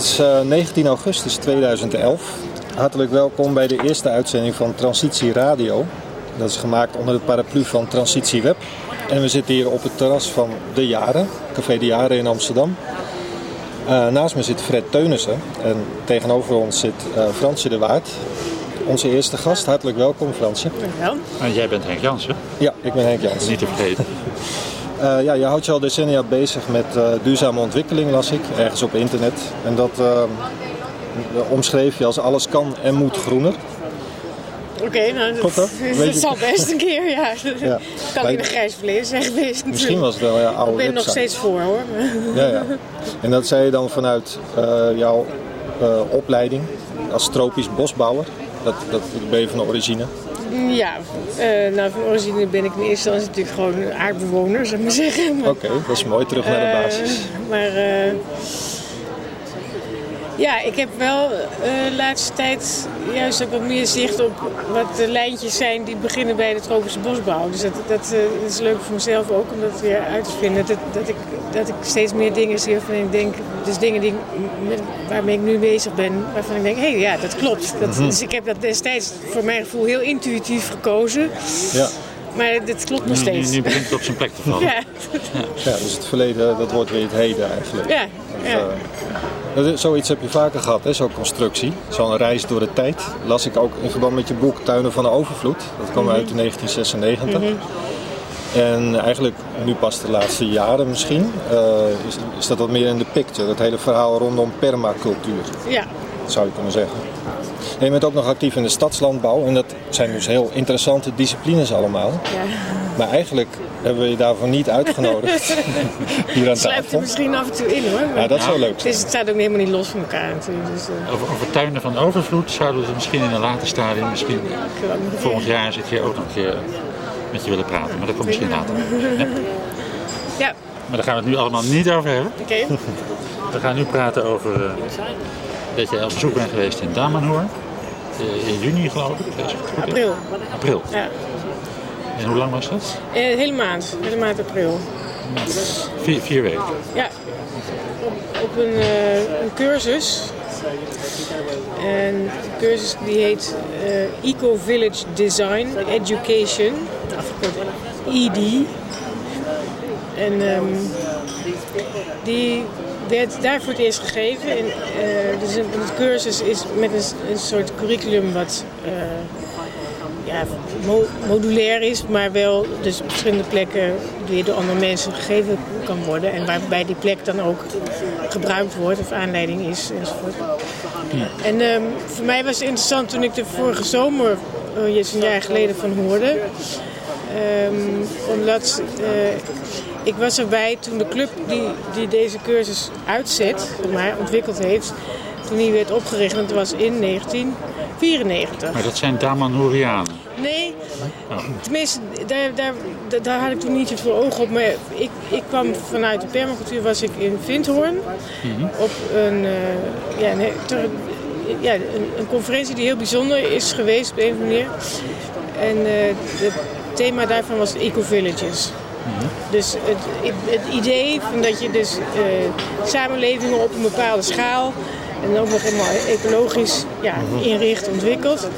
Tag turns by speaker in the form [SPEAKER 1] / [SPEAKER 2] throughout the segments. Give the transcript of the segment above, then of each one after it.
[SPEAKER 1] Het is eh, 19 augustus 2011. Hartelijk welkom bij de eerste uitzending van Transitie Radio. Dat is gemaakt onder het paraplu van Transitie Web. En we zitten hier op het terras van De Jaren, Café De Jaren in Amsterdam. Eh, naast me zit Fred Teunissen en tegenover ons zit eh, Fransje de Waard. Onze eerste gast, hartelijk welkom Fransje.
[SPEAKER 2] Dankjewel.
[SPEAKER 3] En jij bent Henk Jansen,
[SPEAKER 1] Ja, ik ben Henk Jans.
[SPEAKER 3] niet te vergeten.
[SPEAKER 1] Eh, ja, je houdt je al decennia bezig met eh, duurzame ontwikkeling, las ik, ergens op internet. En dat eh, omschreef je als alles kan en moet groener.
[SPEAKER 2] Oké, nou, dat,
[SPEAKER 1] dat?
[SPEAKER 2] zal best een keer, ja.
[SPEAKER 1] Ja.
[SPEAKER 2] kan
[SPEAKER 1] Bij-
[SPEAKER 2] in de grijs verleden zijn geweest
[SPEAKER 1] Misschien was het wel ja, oude
[SPEAKER 2] Ik ben er nog steeds voor hoor.
[SPEAKER 1] Ja, ja. En dat zei je dan vanuit jouw opleiding als tropisch bosbouwer. Dat, dat ben je van de origine.
[SPEAKER 2] Ja, eh, nou van origine ben ik in eerste instantie natuurlijk gewoon een aardbewoner, zou ik maar zeggen.
[SPEAKER 1] Oké, dat is mooi. Terug naar de
[SPEAKER 2] eh,
[SPEAKER 1] basis.
[SPEAKER 2] maar eh, ja, ik heb wel eh, de laatste tijd juist ook wat meer zicht op wat de lijntjes zijn die beginnen bij de tropische bosbouw. Dus dat, dat, eh, dat is leuk voor mezelf ook om dat weer uit te vinden. Dat, dat, ik, dat ik steeds meer dingen zie waarvan ik denk, dus dingen die, met, waarmee ik nu bezig ben, waarvan ik denk, hé hey, ja, dat klopt. Dat,
[SPEAKER 1] Mhm.
[SPEAKER 2] Dus ik heb dat destijds voor mijn gevoel heel intuïtief gekozen.
[SPEAKER 1] Ja.
[SPEAKER 2] Maar dit klopt nog
[SPEAKER 3] Nu, nu,
[SPEAKER 2] steeds.
[SPEAKER 3] nu begint het op zijn plek te vallen.
[SPEAKER 2] Ja,
[SPEAKER 1] ja, dus het verleden, dat wordt weer het heden eigenlijk.
[SPEAKER 2] ja, ja.
[SPEAKER 1] Eh, dat zoiets heb je vaker gehad, hè? zo'n constructie. Zo'n reis door de tijd. Las ik ook in verband met je boek Tuinen van de Overvloed. Dat kwam uit in 1996. En eigenlijk nu pas de laatste jaren misschien, eh, is, is dat wat meer in de picture. Het hele verhaal rondom permacultuur,
[SPEAKER 2] ja.
[SPEAKER 1] zou je kunnen zeggen. En je bent ook nog actief in de stadslandbouw. En dat zijn dus heel interessante disciplines allemaal.
[SPEAKER 2] ja.
[SPEAKER 1] Maar eigenlijk hebben we je daarvoor niet uitgenodigd hier aan
[SPEAKER 2] Sluipt er misschien af en toe in hoor.
[SPEAKER 1] Ja, dat zou leuk
[SPEAKER 2] Het, is, het staat ook helemaal niet los van elkaar natuurlijk. Dus, eh,
[SPEAKER 3] Over, over tuinen van overvloed zouden we het misschien in een later stadium, misschien volgend jaar zit je ook nog een keer met je willen praten. Maar dat komt misschien later. Ja.
[SPEAKER 2] ja,
[SPEAKER 3] Maar daar gaan we het nu allemaal niet over hebben.
[SPEAKER 2] oké.
[SPEAKER 3] We gaan nu praten over eh, dat je op bezoek bent geweest in Damanhoor. Eh, in juni geloof ik. Is het goed, hè?
[SPEAKER 2] April.
[SPEAKER 3] April.
[SPEAKER 2] Ja.
[SPEAKER 3] En hoe lang was dat?
[SPEAKER 2] Eh, hele maand. Hele maand april.
[SPEAKER 3] Vier, vier weken.
[SPEAKER 2] Ja. Op, op een, eh, een cursus. En de cursus die heet Eco Village Design Education. Afgekort ED. En ehm, die werd daar voor het eerst gegeven. En, eh, dus een, een cursus is met een, een soort curriculum wat eh, ja, mo- modulair is, maar wel dus op verschillende plekken weer door andere mensen gegeven kan worden. En waarbij die plek dan ook gebruikt wordt of aanleiding is enzovoort. En ehm, voor mij was het interessant toen ik de vorige zomer, uh, een jaar geleden, van hoorde. Ehm, omdat eh, ik was erbij toen de club die, die deze cursus uitzet, maar ontwikkeld heeft, toen die werd opgericht. En dat was in 1994.
[SPEAKER 3] Maar dat zijn Damanhoerianen.
[SPEAKER 2] Nee, tenminste, daar, daar, daar, daar had ik toen niet het voor ogen op. Maar ik, ik kwam vanuit de permacultuur, was ik in Vindhoorn. Op een, eh, ja, een, ter- ja, een, een conferentie die heel bijzonder is geweest op een of andere manier. En eh, het thema daarvan was Dus het, het idee van dat je dus eh, samenlevingen op een bepaalde schaal en ook nog helemaal ecologisch ja, inricht, ontwikkelt.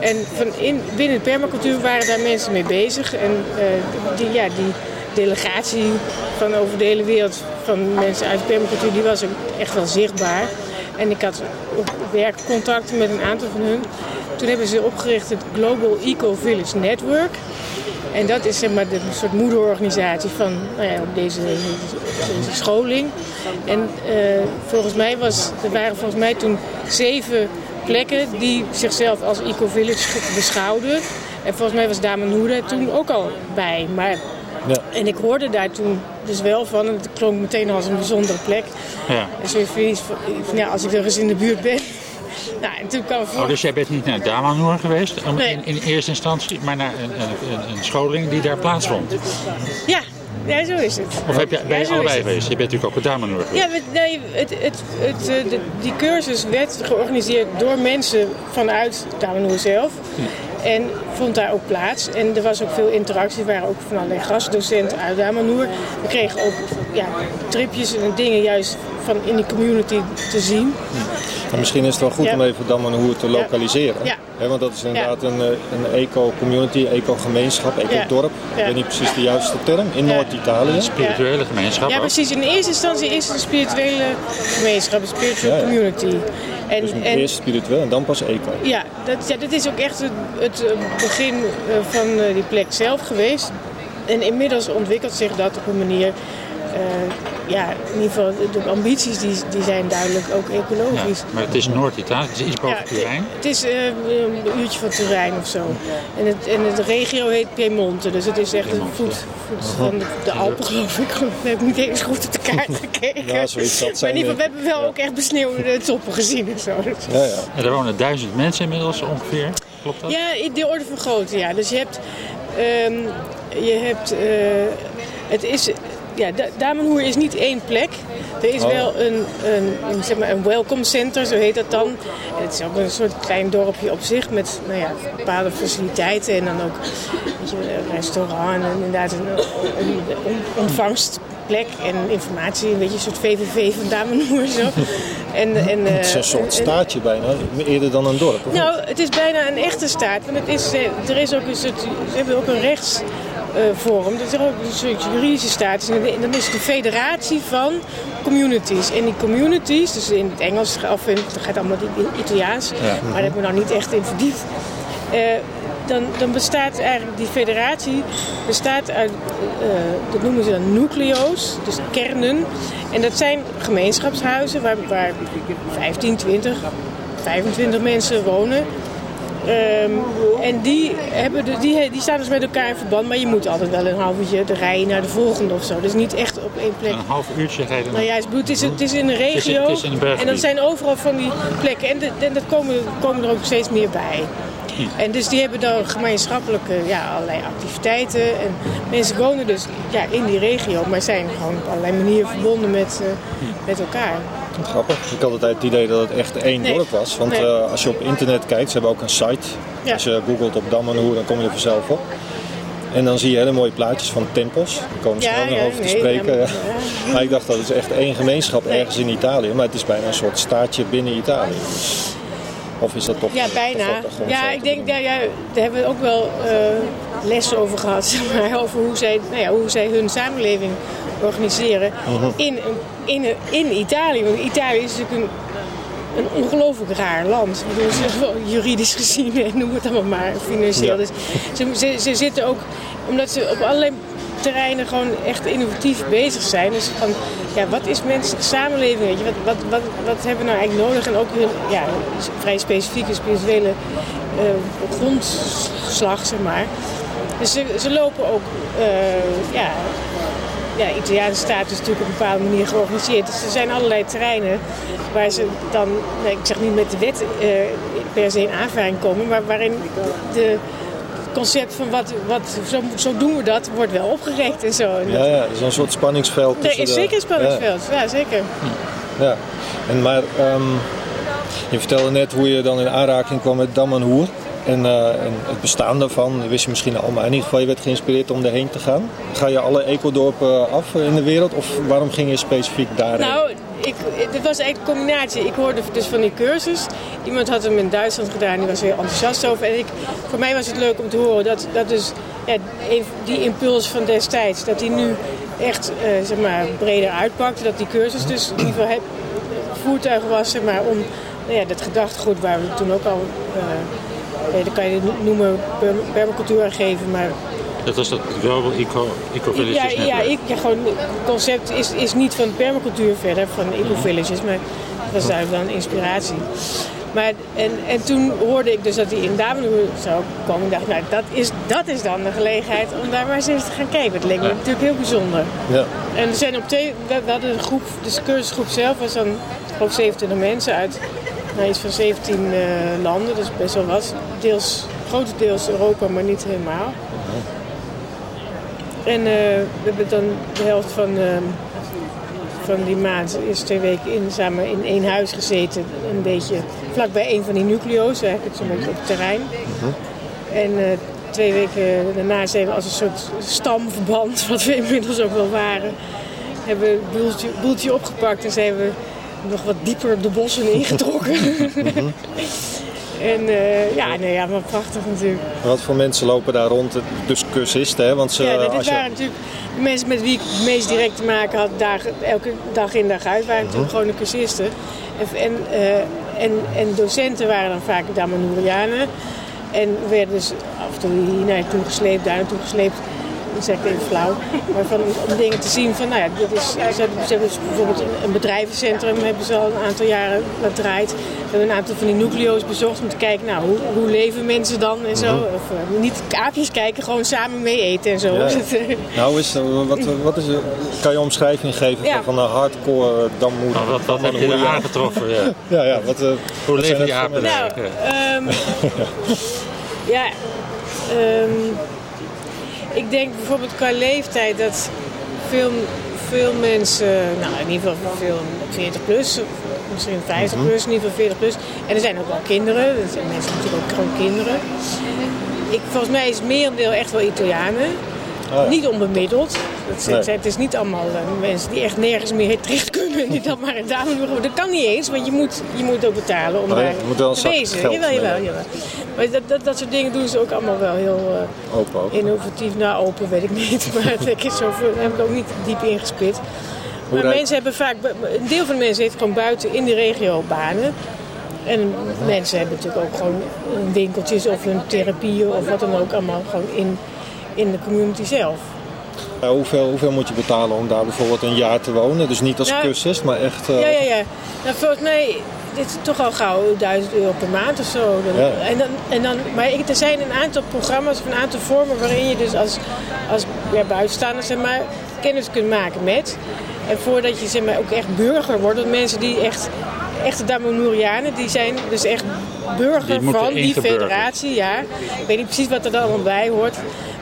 [SPEAKER 2] En van in, binnen de permacultuur waren daar mensen mee bezig. En eh, die, ja, die delegatie van over de hele wereld van mensen uit de permacultuur, die was ook echt wel zichtbaar. En ik had op werk contacten met een aantal van hun. Toen hebben ze opgericht het Global Eco Village Network. En dat is zeg maar de soort moederorganisatie van nou ja, deze, deze scholing. En eh, volgens mij was, er waren volgens mij toen zeven plekken die zichzelf als eco-village beschouwden. En volgens mij was Damanhoede toen ook al bij. Maar,
[SPEAKER 1] Ja.
[SPEAKER 2] En ik hoorde daar toen dus wel van. En het klonk meteen als een bijzondere plek.
[SPEAKER 3] Ja.
[SPEAKER 2] En zo van, ja, als ik er eens in de buurt ben. Nou, en toen kwam
[SPEAKER 3] Oh, dus jij bent niet naar Damanhoor geweest om-
[SPEAKER 2] Nee.
[SPEAKER 3] in, in eerste instantie, maar naar een, een, een, een scholing die daar plaatsvond.
[SPEAKER 2] Ja, ja, zo is het.
[SPEAKER 3] Of heb je, ben
[SPEAKER 2] Ja,
[SPEAKER 3] je
[SPEAKER 2] zo is
[SPEAKER 3] allebei geweest? Je bent natuurlijk ook op Damanhoor geweest.
[SPEAKER 2] Ja, nee, het, het, het, eh, de- die cursus werd georganiseerd door mensen vanuit Tamenoer zelf. En vond daar ook plaats. En er was ook veel interactie. Er waren ook van allerlei gastdocenten uit Damanoer. We kregen ook ja, tripjes en dingen juist van in die community te zien.
[SPEAKER 1] En misschien is het wel goed
[SPEAKER 2] Ja.
[SPEAKER 1] om even Damanoer te lokaliseren.
[SPEAKER 2] Ja.
[SPEAKER 1] Hè, want dat is inderdaad een, eh, een eco-community, eco-gemeenschap, eco-dorp. Ik weet niet precies de juiste term. In
[SPEAKER 2] Ja.
[SPEAKER 1] Noord-Italië.
[SPEAKER 3] Spirituele gemeenschap
[SPEAKER 2] Ja,
[SPEAKER 3] ook.
[SPEAKER 2] precies. In eerste instantie is het een spirituele gemeenschap, een spiritual
[SPEAKER 1] Ja, ja.
[SPEAKER 2] community. En,
[SPEAKER 1] Dus
[SPEAKER 2] en,
[SPEAKER 1] eerst spiritueel en dan pas eco.
[SPEAKER 2] Ja, dat, ja, dat is ook echt het, het eh, begin eh, van eh, die plek zelf geweest. En inmiddels ontwikkelt zich dat op een manier. eh, ja, in ieder geval de, ambities die, die zijn duidelijk ook
[SPEAKER 3] Ja,
[SPEAKER 2] ecologisch.
[SPEAKER 3] maar het is Noord-Italië, het is iets boven Turijn.
[SPEAKER 2] Het is eh, een uurtje van Turijn of zo. En, het, en de regio heet Piemonte, dus het is echt een voet, voet van de, de Alpen, geloof ik. We hebben niet eens goed op de kaart gekeken.
[SPEAKER 1] Ja, zoiets zal het
[SPEAKER 2] maar in
[SPEAKER 1] zijn,
[SPEAKER 2] ieder geval, we
[SPEAKER 1] denk
[SPEAKER 2] hebben wel ook echt besneeuwde toppen gezien en zo.
[SPEAKER 1] Ja, ja.
[SPEAKER 3] En er wonen duizend mensen inmiddels ongeveer. Klopt dat?
[SPEAKER 2] Ja, in de orde van grootte, ja. Dus je hebt... ehm, je hebt eh, het is... Ja, Da- Damenhoer is niet één plek. Er is
[SPEAKER 1] Oh.
[SPEAKER 2] wel een, een, een, zeg maar een welcome center, zo heet dat dan. En het is ook een soort klein dorpje op zich met nou ja, bepaalde faciliteiten. En dan ook weet je, een restaurant en inderdaad een, een on- ontvangstplek en informatie. Een beetje een soort VVV van Damenhoer zo. En, en,
[SPEAKER 1] Het is
[SPEAKER 2] eh,
[SPEAKER 1] een soort staatje bijna, eerder dan een dorp.
[SPEAKER 2] nou, het is bijna een echte staat. Want het is, eh, er is ook een soort, ze hebben ook een rechtsvorm. dat is ook een soort juridische status. En dan is een federatie van communities. En die communities, dus in het Engels, of in, het gaat allemaal in het Italiaans, maar daar heb ik me nou niet echt in verdiept. Eh, dan, dan bestaat eigenlijk die federatie bestaat uit, eh, dat noemen ze dan nucleo's, dus kernen. En dat zijn gemeenschapshuizen waar, waar 15, 20, 25 mensen wonen. Ehm, en die, hebben de, die, die staan dus met elkaar in verband, maar je moet altijd wel een half uurtje de rijden naar de volgende of zo. Dus niet echt op één plek.
[SPEAKER 3] Een half uurtje rijden.
[SPEAKER 2] Nou ja, het is, het is, het is in
[SPEAKER 3] is in-
[SPEAKER 2] regio.
[SPEAKER 3] het is in een berggebied.
[SPEAKER 2] en dat zijn overal van die plekken. En, de, en dat komen, komen er ook steeds meer bij. En dus die hebben dan gemeenschappelijke ja, allerlei activiteiten. En mensen wonen dus ja, in die regio, maar zijn gewoon op allerlei manieren verbonden met, eh, met elkaar.
[SPEAKER 1] Grappig. Ik had altijd het idee dat het echt één
[SPEAKER 2] Nee.
[SPEAKER 1] dorp was. Want
[SPEAKER 2] Nee.
[SPEAKER 1] eh, als je op internet kijkt, ze hebben ook een site.
[SPEAKER 2] Ja.
[SPEAKER 1] Als je googelt op Dammenhoer, dan kom je er vanzelf op. En dan zie je hele mooie plaatjes van tempels. Daar komen we
[SPEAKER 2] Ja, ja,
[SPEAKER 1] over te spreken.
[SPEAKER 2] ja.
[SPEAKER 1] Maar ik dacht dat het is echt één gemeenschap ergens in Italië. Maar het is bijna een soort staatje binnen Italië. Of is dat toch
[SPEAKER 2] Ja, bijna. Ja, ik denk,
[SPEAKER 1] doen?
[SPEAKER 2] ja, ja, daar hebben we ook wel eh, lessen over gehad. Zeg maar, over hoe zij, nou ja, hoe zij hun samenleving organiseren
[SPEAKER 1] Mhm.
[SPEAKER 2] in, in, in Italië. Want Italië is natuurlijk een, een ongelooflijk raar land. Ik bedoel, ze- juridisch gezien, en noem het allemaal maar, financieel.
[SPEAKER 1] Ja.
[SPEAKER 2] Dus ze, ze, ze zitten ook, omdat ze op allerlei terreinen gewoon echt innovatief bezig zijn. Dus van, ja, wat is menselijke samenleving? Weet je? Wat, wat, wat, wat hebben we nou eigenlijk nodig? En ook hun ja, vrij specifieke spirituele eh, grondslag, zeg maar. Dus ze, ze lopen ook, eh, ja, ja, Italiaanse staat is natuurlijk op een bepaalde manier georganiseerd. Dus er zijn allerlei terreinen waar ze dan, nou, ik zeg niet met de wet eh, per se in aanvaring komen, maar waarin de concept van wat, wat zo, zo doen we dat, wordt wel opgerekt en zo.
[SPEAKER 1] Ja, ja, is een soort spanningsveld
[SPEAKER 2] Nee, is zeker een spanningsveld. Ja, zeker.
[SPEAKER 1] Ja. En maar ehm, je vertelde net hoe je dan in aanraking kwam met Dam en Hoer. En, eh, en het bestaan daarvan wist je misschien al, maar in ieder geval je werd geïnspireerd om erheen te gaan. Ga je alle ecodorpen af in de wereld of waarom ging je specifiek daarheen?
[SPEAKER 2] Nou, ik, was eigenlijk een combinatie. Ik hoorde dus van die cursus. Iemand had hem in Duitsland gedaan, die was heel enthousiast over. En ik, voor mij was het leuk om te horen dat, dat dus, ja, die impuls van destijds, dat die nu echt eh, zeg maar, breder uitpakte. Dat die cursus dus in ieder geval het voertuig was maar, om nou ja, dat gedachtegoed waar we toen ook al, eh, eh, dat kan je noemen, per- permacultuur geven, maar
[SPEAKER 3] Dat was dat Global Eco, Eco Villages
[SPEAKER 2] ja, ja, ik, ja, gewoon, het concept is, is niet van permacultuur verder, van eco-villages, maar het was duidelijk wel een inspiratie. Maar, en, en toen hoorde ik dus dat hij in Damenhoer zou komen. Ik dacht, nou, dat is, dat is dan de gelegenheid om daar maar eens even te gaan kijken. Het leek me
[SPEAKER 3] Ja.
[SPEAKER 2] natuurlijk heel bijzonder.
[SPEAKER 1] Ja.
[SPEAKER 2] En er zijn op twee, we, we hadden een groep, de cursusgroep zelf was dan ook 27 mensen uit nou, iets van 17 eh, landen. Dus best wel wat. Deels, grotendeels Europa, maar niet helemaal. En eh, we hebben dan de helft van, ehm, van die maand, is twee weken in, samen in één huis gezeten. Een beetje vlakbij een van die nucleo's, eigenlijk zo'n beetje op het terrein. En eh, twee weken daarna zijn we als een soort stamverband, wat we inmiddels ook wel waren, hebben we een boeltje, boeltje opgepakt en zijn we nog wat dieper de bossen ingetrokken. en uh, ja, nee, ja, maar prachtig natuurlijk.
[SPEAKER 1] Wat voor mensen lopen daar rond? Dus cursisten, hè? Want ze,
[SPEAKER 2] ja, dit
[SPEAKER 1] als je-
[SPEAKER 2] waren natuurlijk de mensen met wie ik het meest direct te maken had, dag, elke dag in dag uit, waren natuurlijk gewoon de cursisten. En, en, eh, en, en docenten waren dan vaak Damanurianen. En we werden dus af en toe hier naartoe gesleept, daar naartoe gesleept. Dat zeg ik even flauw. Maar van, om dingen te zien van, nou ja, dit is, ze hebben, ze hebben dus bijvoorbeeld een, bedrijvencentrum hebben ze al een aantal jaren dat draait. We hebben een aantal van die nucleo's bezocht om te kijken, nou, hoe, hoe leven mensen dan en zo. Of eh, niet aapjes kijken, gewoon samen mee eten en zo.
[SPEAKER 1] Ja. Nou, is, eh, wat, wat is, eh, kan je omschrijving geven
[SPEAKER 2] Ja.
[SPEAKER 1] van, een hardcore eh, dammoed?
[SPEAKER 3] Nou, wat, wat heb je aangetroffen? Ja.
[SPEAKER 1] Ja, ja, wat, eh,
[SPEAKER 3] Hoe
[SPEAKER 1] wat
[SPEAKER 3] leven die apen?
[SPEAKER 2] Nou,
[SPEAKER 3] daar?
[SPEAKER 2] ehm, ja, ehm, ik denk bijvoorbeeld qua leeftijd dat veel, veel mensen, nou in ieder geval veel 40 plus, of misschien 50
[SPEAKER 1] Mhm.
[SPEAKER 2] plus, in ieder geval 40 plus. En er zijn ook wel kinderen, er zijn mensen natuurlijk ook gewoon kinderen. Ik, volgens mij is het merendeel echt wel Italianen.
[SPEAKER 1] Oh ja.
[SPEAKER 2] Niet onbemiddeld. Dat
[SPEAKER 1] Nee.
[SPEAKER 2] het is niet allemaal eh, mensen die echt nergens meer terecht dan maar een dame doen. Dat kan niet eens, want je moet, je moet ook betalen om
[SPEAKER 1] Oh
[SPEAKER 2] daar te wezen.
[SPEAKER 1] geld
[SPEAKER 2] Jawel, jawel, jawel. Maar dat, dat, dat soort dingen doen ze ook allemaal wel heel eh,
[SPEAKER 1] Open ook.
[SPEAKER 2] innovatief. Nou, open weet ik niet, maar dat is zoveel, daar heb ik ook niet diep ingespit. Maar mensen hebben vaak, een deel van de mensen heeft gewoon buiten in de regio banen. En mensen hebben natuurlijk ook gewoon winkeltjes of hun therapieën of wat dan ook allemaal gewoon in, in de community zelf.
[SPEAKER 1] Ja, hoeveel, hoeveel moet je betalen om daar bijvoorbeeld een jaar te wonen? Dus niet als
[SPEAKER 2] Nou,
[SPEAKER 1] cursist, maar echt... eh,
[SPEAKER 2] Ja, ja, ja. Nou, volgens mij dit is toch al gauw 1000 euro per maand of zo. Dan-
[SPEAKER 1] Ja.
[SPEAKER 2] En dan, en dan, maar ik, er zijn een aantal programma's of een aantal vormen waarin je dus als, als ja, buitenstaander zeg maar, kennis kunt maken met. En voordat je zeg maar, ook echt burger wordt, want mensen die echt, echte Damanurianen, die zijn dus echt burger
[SPEAKER 3] Die
[SPEAKER 2] van die federatie. Ja. Ik weet niet precies wat er dan allemaal bij hoort.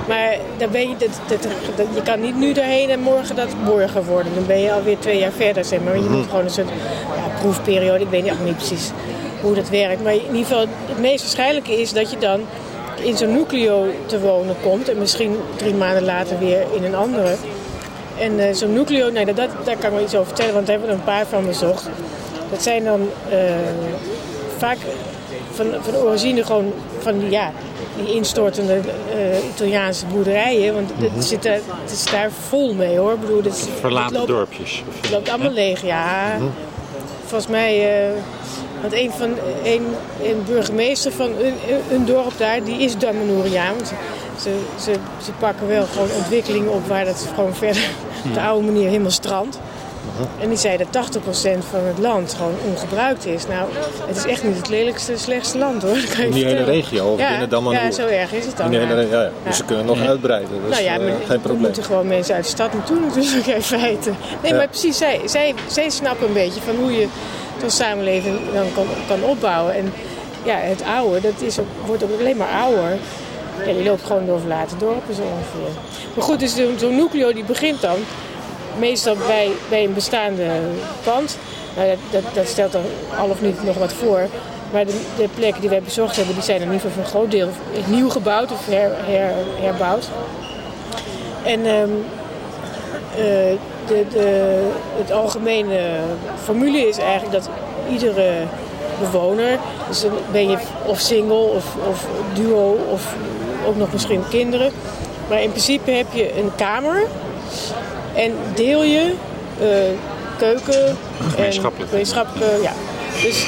[SPEAKER 2] Maar dan ben je, dat, dat, dat- je kan niet nu daarheen en morgen dat burger worden. Dan ben je alweer twee jaar verder. Zeg maar. Je moet gewoon een soort ja, proefperiode. Ik weet ook niet precies hoe dat werkt. Maar in ieder geval, het meest waarschijnlijke is dat je dan in zo'n nucleo te wonen komt. En misschien drie maanden later weer in een andere. En eh, zo'n nucleo, nee, dat, dat, daar kan ik wel iets over vertellen, want daar hebben we er een paar van bezocht. Dat zijn dan eh, vaak van, van origine gewoon van die, ja, die instortende eh, Italiaanse boerderijen. Want het, zit daar, het is daar vol mee hoor. Ik bedoel, het, het
[SPEAKER 3] Verlaten
[SPEAKER 2] loopt,
[SPEAKER 3] dorpjes.
[SPEAKER 2] het loopt allemaal leeg, ja. Volgens mij, eh, want een, van, een, een burgemeester van een, een dorp daar, die is Damanuriaan. Want Ze, ze, ze pakken wel gewoon ontwikkelingen op waar dat gewoon verder op de oude manier helemaal strandt. En die zei dat 80% van het land gewoon ongebruikt is. Nou, het is echt niet het lelijkste, slechtste land hoor. dat kan je
[SPEAKER 1] In die hele regio, of
[SPEAKER 2] ja,
[SPEAKER 1] binnen Damanhoer?
[SPEAKER 2] Ja, zo erg is het dan. Ja.
[SPEAKER 1] ja, ja. Dus ze kunnen nog uitbreiden. Dus
[SPEAKER 2] Nou ja,
[SPEAKER 1] eh,
[SPEAKER 2] maar
[SPEAKER 1] geen
[SPEAKER 2] er
[SPEAKER 1] probleem.
[SPEAKER 2] moeten gewoon mensen uit de stad naartoe natuurlijk in feite. Nee,
[SPEAKER 1] Ja.
[SPEAKER 2] maar precies, zij, zij, zij snappen een beetje van hoe je zo'n samenleving dan kan, kan opbouwen. En ja, het oude, dat is ook, wordt ook alleen maar ouder. Ja, die loopt gewoon door verlaten dorpen zo ongeveer. Maar goed, dus zo'n nucleo die begint dan meestal bij, een bestaande pand. Nou, dat, dat, stelt dan al of niet nog wat voor. Maar de, de plekken die wij bezocht hebben, die zijn in ieder geval voor een groot deel nieuw gebouwd of her, her, herbouwd. En ehm, eh, de, de, het algemene formule is eigenlijk dat iedere bewoner, dus ben je of single of, of duo of ook nog misschien kinderen. Maar in principe heb je een kamer en deel je eh, keuken en
[SPEAKER 3] Gemeenschappelijk.
[SPEAKER 2] gemeenschappelijke, ja. Dus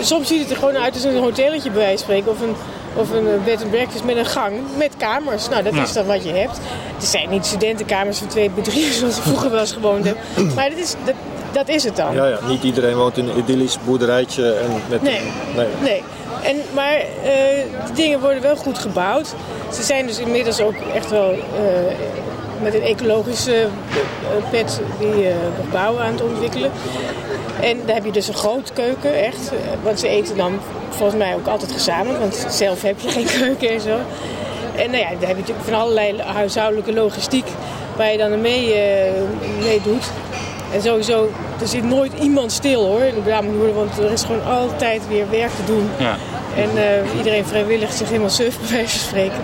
[SPEAKER 2] soms ziet het er gewoon uit als een hotelletje bij wijze van spreken of een, of een eh, bed and breakfast met een gang met kamers. Nou, dat
[SPEAKER 3] Ja.
[SPEAKER 2] is dan wat je hebt. Het zijn niet studentenkamers van twee bij drie zoals ik vroeger wel eens gewoond heb. Maar dat is, dat, dat is het dan.
[SPEAKER 1] Ja, ja, niet iedereen woont in een idyllisch boerderijtje. En met,
[SPEAKER 2] Nee.
[SPEAKER 1] nee.
[SPEAKER 2] Nee. En, maar eh, die dingen worden wel goed gebouwd. Ze zijn dus inmiddels ook echt wel eh, met een ecologische eh, pet die eh, nog bouwen aan het ontwikkelen. En daar heb je dus een groot keuken, echt. Eh, Want ze eten dan volgens mij ook altijd gezamenlijk, want zelf heb je geen keuken en zo. En nou ja, daar heb je van allerlei huishoudelijke logistiek waar je dan mee, eh, mee doet. En sowieso, er zit nooit iemand stil hoor in de want er is gewoon altijd weer werk te doen.
[SPEAKER 3] Ja.
[SPEAKER 2] En uh, iedereen vrijwillig zich helemaal suf, bij wijze van spreken.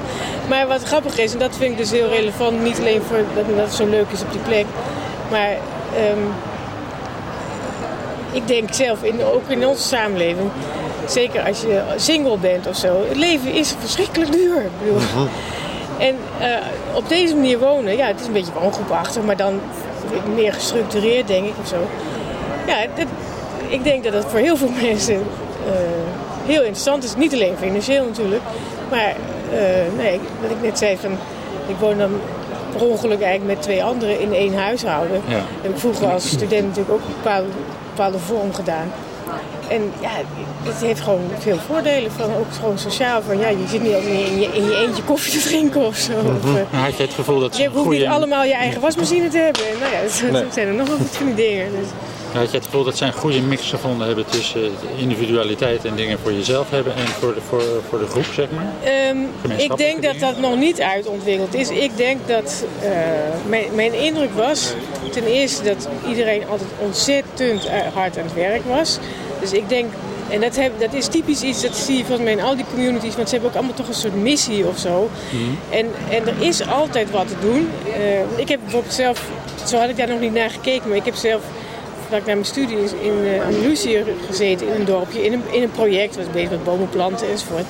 [SPEAKER 2] Maar wat grappig is, en dat vind ik dus heel relevant, niet alleen voor dat, dat het zo leuk is op die plek, maar um, ik denk zelf, in, ook in onze samenleving, zeker als je single bent of zo, het leven is verschrikkelijk duur. Bedoel. Mhm. En uh, op deze manier wonen, ja, het is een beetje woongroepachtig, maar dan meer gestructureerd, denk ik of zo. Ja, dat, ik denk dat dat voor heel veel mensen uh, heel interessant is. Niet alleen financieel natuurlijk, maar uh, nee, wat ik net zei van, ik woon dan per ongeluk eigenlijk met twee anderen in één huishouden. Ja. heb ik vroeger als student natuurlijk ook een bepaalde, bepaalde vorm gedaan. En ja, het heeft gewoon veel voordelen. Van ook gewoon sociaal. Van ja, je zit niet altijd in je, in je eentje koffie te drinken of zo. Mm
[SPEAKER 3] -hmm. of, had je het gevoel dat
[SPEAKER 2] Je hoeft niet allemaal je eigen wasmachine te hebben. Nou ja, dat, zijn er nog wel wat van die dingen. Dus.
[SPEAKER 3] Had je het gevoel dat zij een goede mix gevonden hebben tussen individualiteit en dingen voor jezelf hebben en voor de, voor, voor de groep, zeg maar?
[SPEAKER 2] Um, ik denk dat dat nog niet uitontwikkeld is. Ik denk dat uh, mijn, mijn indruk was ten eerste dat iedereen altijd ontzettend hard aan het werk was. Dus ik denk, en dat, heb, dat is typisch iets, dat zie je volgens mij in al die communities, want ze hebben ook allemaal toch een soort missie of zo. Mhm. en, en er is altijd wat te doen. Uh, ik heb bijvoorbeeld zelf, zo had ik daar nog niet naar gekeken, maar ik heb zelf dat ik naar mijn studie in uh, Andalusië gezeten in een dorpje, in een, in een project, was bezig met bomen planten enzovoort.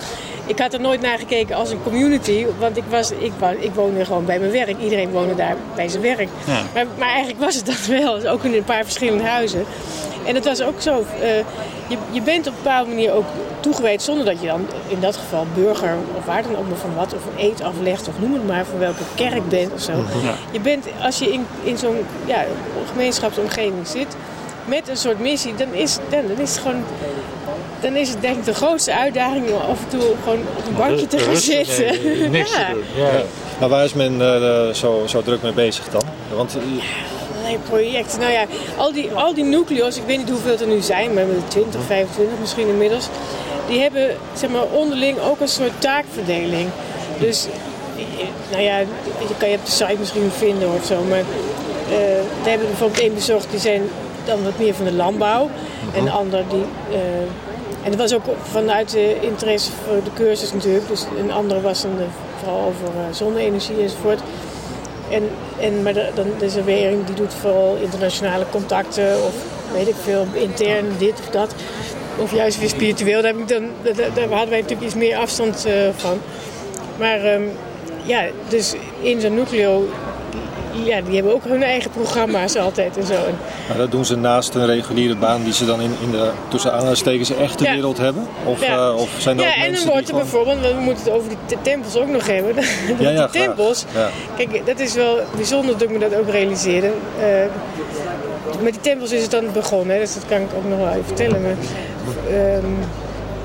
[SPEAKER 2] Ik had er nooit naar gekeken als een community, want ik, was, ik, ik woonde gewoon bij mijn werk. Iedereen woonde daar bij zijn werk. Ja. Maar, maar eigenlijk was het dat wel, ook in een paar verschillende huizen. En het was ook zo, uh, je, je bent op een bepaalde manier ook toegewijd zonder dat je dan in dat geval burger of waar dan ook maar van wat of een eet aflegt of noem het maar van welke kerk bent of zo. Je bent, als je in, in zo'n ja, gemeenschapsomgeving zit met een soort missie, dan is, dan, dan is het gewoon dan is het denk ik de grootste uitdaging om af en toe gewoon op een bankje te gaan zitten.
[SPEAKER 3] niks ja. te doen. Ja.
[SPEAKER 1] Maar waar is men uh, zo, zo druk mee bezig dan? Want,
[SPEAKER 2] project. Nou ja, al die, al die nucleo's, ik weet niet hoeveel er nu zijn, maar 20, 25 misschien inmiddels. Die hebben zeg maar, onderling ook een soort taakverdeling. Dus, nou ja, je kan je op de site misschien vinden of zo. Maar uh, we hebben bijvoorbeeld één bezocht, die zijn dan wat meer van de landbouw. En de ander die. Uh, en dat was ook vanuit de interesse voor de cursus natuurlijk. Dus een andere was dan de, vooral over uh, zonne-energie enzovoort. En, en, maar dan is er weer een die doet vooral internationale contacten of weet ik veel, intern dit of dat. Of juist weer spiritueel. Daar, heb ik dan, daar, hadden wij natuurlijk iets meer afstand uh, van. Maar um, ja, dus in zo'n nucleo ja, die hebben ook hun eigen programma's altijd en zo.
[SPEAKER 1] Maar dat doen ze naast een reguliere baan die ze dan in, in de tussen aanhalingstekens echte ja. wereld hebben? Of, ja. uh, of zijn er
[SPEAKER 2] ja, en dan wordt er bijvoorbeeld, we moeten het over die tempels ook nog hebben. ja, ja, die tempels, kijk, dat is wel bijzonder dat ik me dat ook realiseerde. Uh, met die tempels is het dan begonnen, dus dat kan ik ook nog wel even vertellen. Maar, um,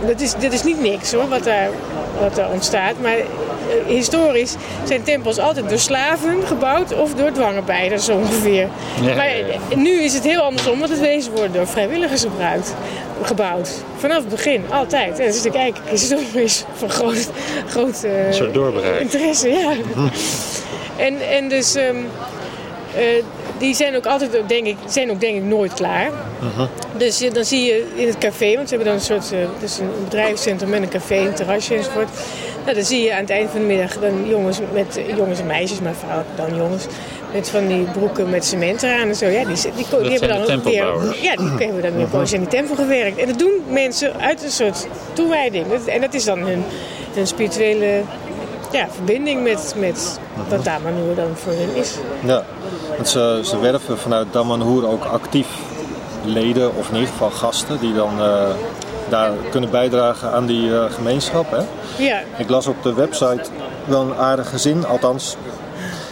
[SPEAKER 2] dat is, dit is niet niks hoor, wat daar, wat daar ontstaat. Maar eh, historisch zijn tempels altijd door slaven gebouwd of door dwangarbeiders ongeveer. maar nu is het heel andersom, want het wezen wordt door vrijwilligers gebruikt, gebouwd. Vanaf het begin, altijd. En is natuurlijk eigenlijk historisch van groot, groot
[SPEAKER 3] uh,
[SPEAKER 2] interesse. Ja. en, en dus... Um, uh, die zijn ook altijd, denk ik, zijn ook denk ik nooit klaar. Uh-huh. Dus dan zie je in het café, want ze hebben dan een soort, uh, dus een bedrijfscentrum met een café, een terrasje enzovoort. Nou, dan zie je aan het eind van de middag dan jongens, met, jongens en meisjes, maar vooral dan jongens, met van die broeken met cement eraan en zo. Ja, die, die, die, hebben dan ook weer, ja, die hebben dan weer uh-huh. in die tempel gewerkt. En dat doen mensen uit een soort toewijding. En dat is dan hun, hun spirituele ja, verbinding met, met wat Damanhoer dan voor hen is.
[SPEAKER 1] Ja, want ze, ze werven vanuit Damanhoer ook actief leden, of in ieder geval gasten, die dan uh, daar kunnen bijdragen aan die uh, gemeenschap. Hè?
[SPEAKER 2] Ja.
[SPEAKER 1] Ik las op de website wel een aardige zin, althans.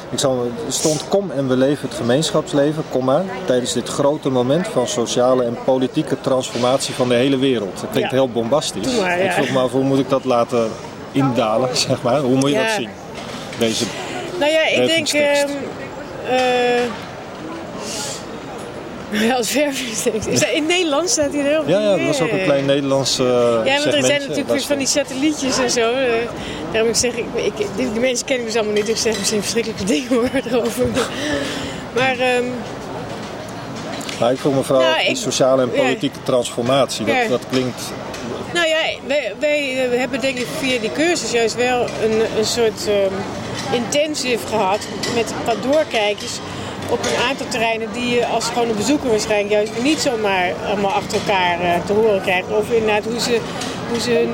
[SPEAKER 1] Ik zal, stond kom en we leven het gemeenschapsleven, kom maar, tijdens dit grote moment van sociale en politieke transformatie van de hele wereld. Dat klinkt heel bombastisch.
[SPEAKER 2] Maar, ja.
[SPEAKER 1] Ik vroeg me af, hoe moet ik dat laten indalen, zeg maar? Hoe moet je dat zien? Deze
[SPEAKER 2] nou ja, ik denk... Um, uh, als vervingstekst. In Nederland staat hij er
[SPEAKER 1] Ja, ja, dat was ook een klein Nederlands uh,
[SPEAKER 2] Ja, want er zijn natuurlijk weer van die satellietjes en zo. Uh, daarom ik zeg, ik, ik, die, die, mensen ken ik dus allemaal niet. Dus ik zeg misschien verschrikkelijke dingen hoor erover. Maar... Um,
[SPEAKER 1] maar ik voel me vooral nou, die sociale en politieke ja. transformatie. Dat, ja. dat klinkt
[SPEAKER 2] Nou ja, wij, wij eh, hebben denk ik via die cursus juist wel een, een soort um, intensive gehad met wat doorkijkers op een aantal terreinen die je als gewone bezoeker waarschijnlijk juist niet zomaar allemaal achter elkaar uh, te horen krijgt. Of inderdaad hoe ze, hoe ze hun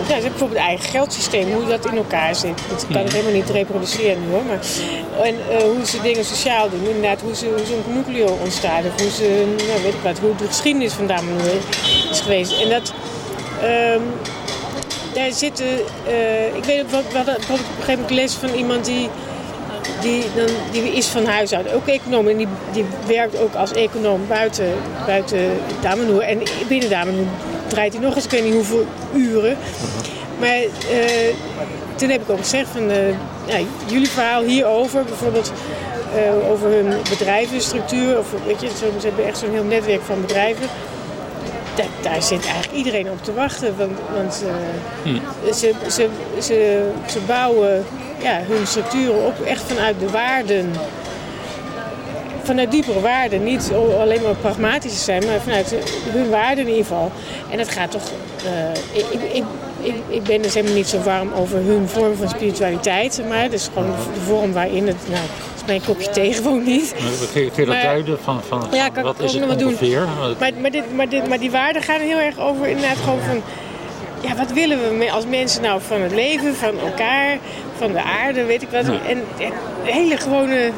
[SPEAKER 2] ja, ze hebben bijvoorbeeld eigen geldsysteem, hoe dat in elkaar zit. Dat kan ik helemaal niet reproduceren hoor. Maar, en uh, hoe ze dingen sociaal doen. Inderdaad, hoe, ze, hoe zo'n nucleo ontstaat. Of hoe ze, nou, weet ik wat, hoe de geschiedenis van Damen is geweest. En dat... Um, daar zitten... Uh, ik weet wat, wat, op een gegeven moment les van iemand die die, die is van huis uit ook econoom. En die, die werkt ook als econoom buiten, buiten Damenhoer. En binnen Damenhoer draait hij nog eens, ik weet niet hoeveel uren. Maar uh, toen heb ik ook gezegd van, uh, ja, jullie verhaal hierover, bijvoorbeeld over hun bedrijvenstructuur. Of, weet je, ze hebben echt zo'n heel netwerk van bedrijven. Daar, daar, zit eigenlijk iedereen op te wachten. Want, want hmm. ze, ze, ze, ze bouwen ja, hun structuren op echt vanuit de waarden. Vanuit diepere waarden. Niet alleen maar pragmatisch zijn, maar vanuit hun waarden in ieder geval. En dat gaat toch. Uh, ik, ik, ik, ik, ben dus helemaal niet zo warm over hun vorm van spiritualiteit. Maar het is gewoon de vorm waarin het. Nou, mijn kopje thee gewoon niet.
[SPEAKER 3] Dat duiden van, van, ja, kan, wat is het ongeveer?
[SPEAKER 2] Doen. Maar, maar, dit, maar, dit, maar die waarden gaan heel erg over inderdaad gewoon van ja, wat willen we als mensen nou van het leven, van elkaar, van de aarde, weet ik wat. En, en, hele gewone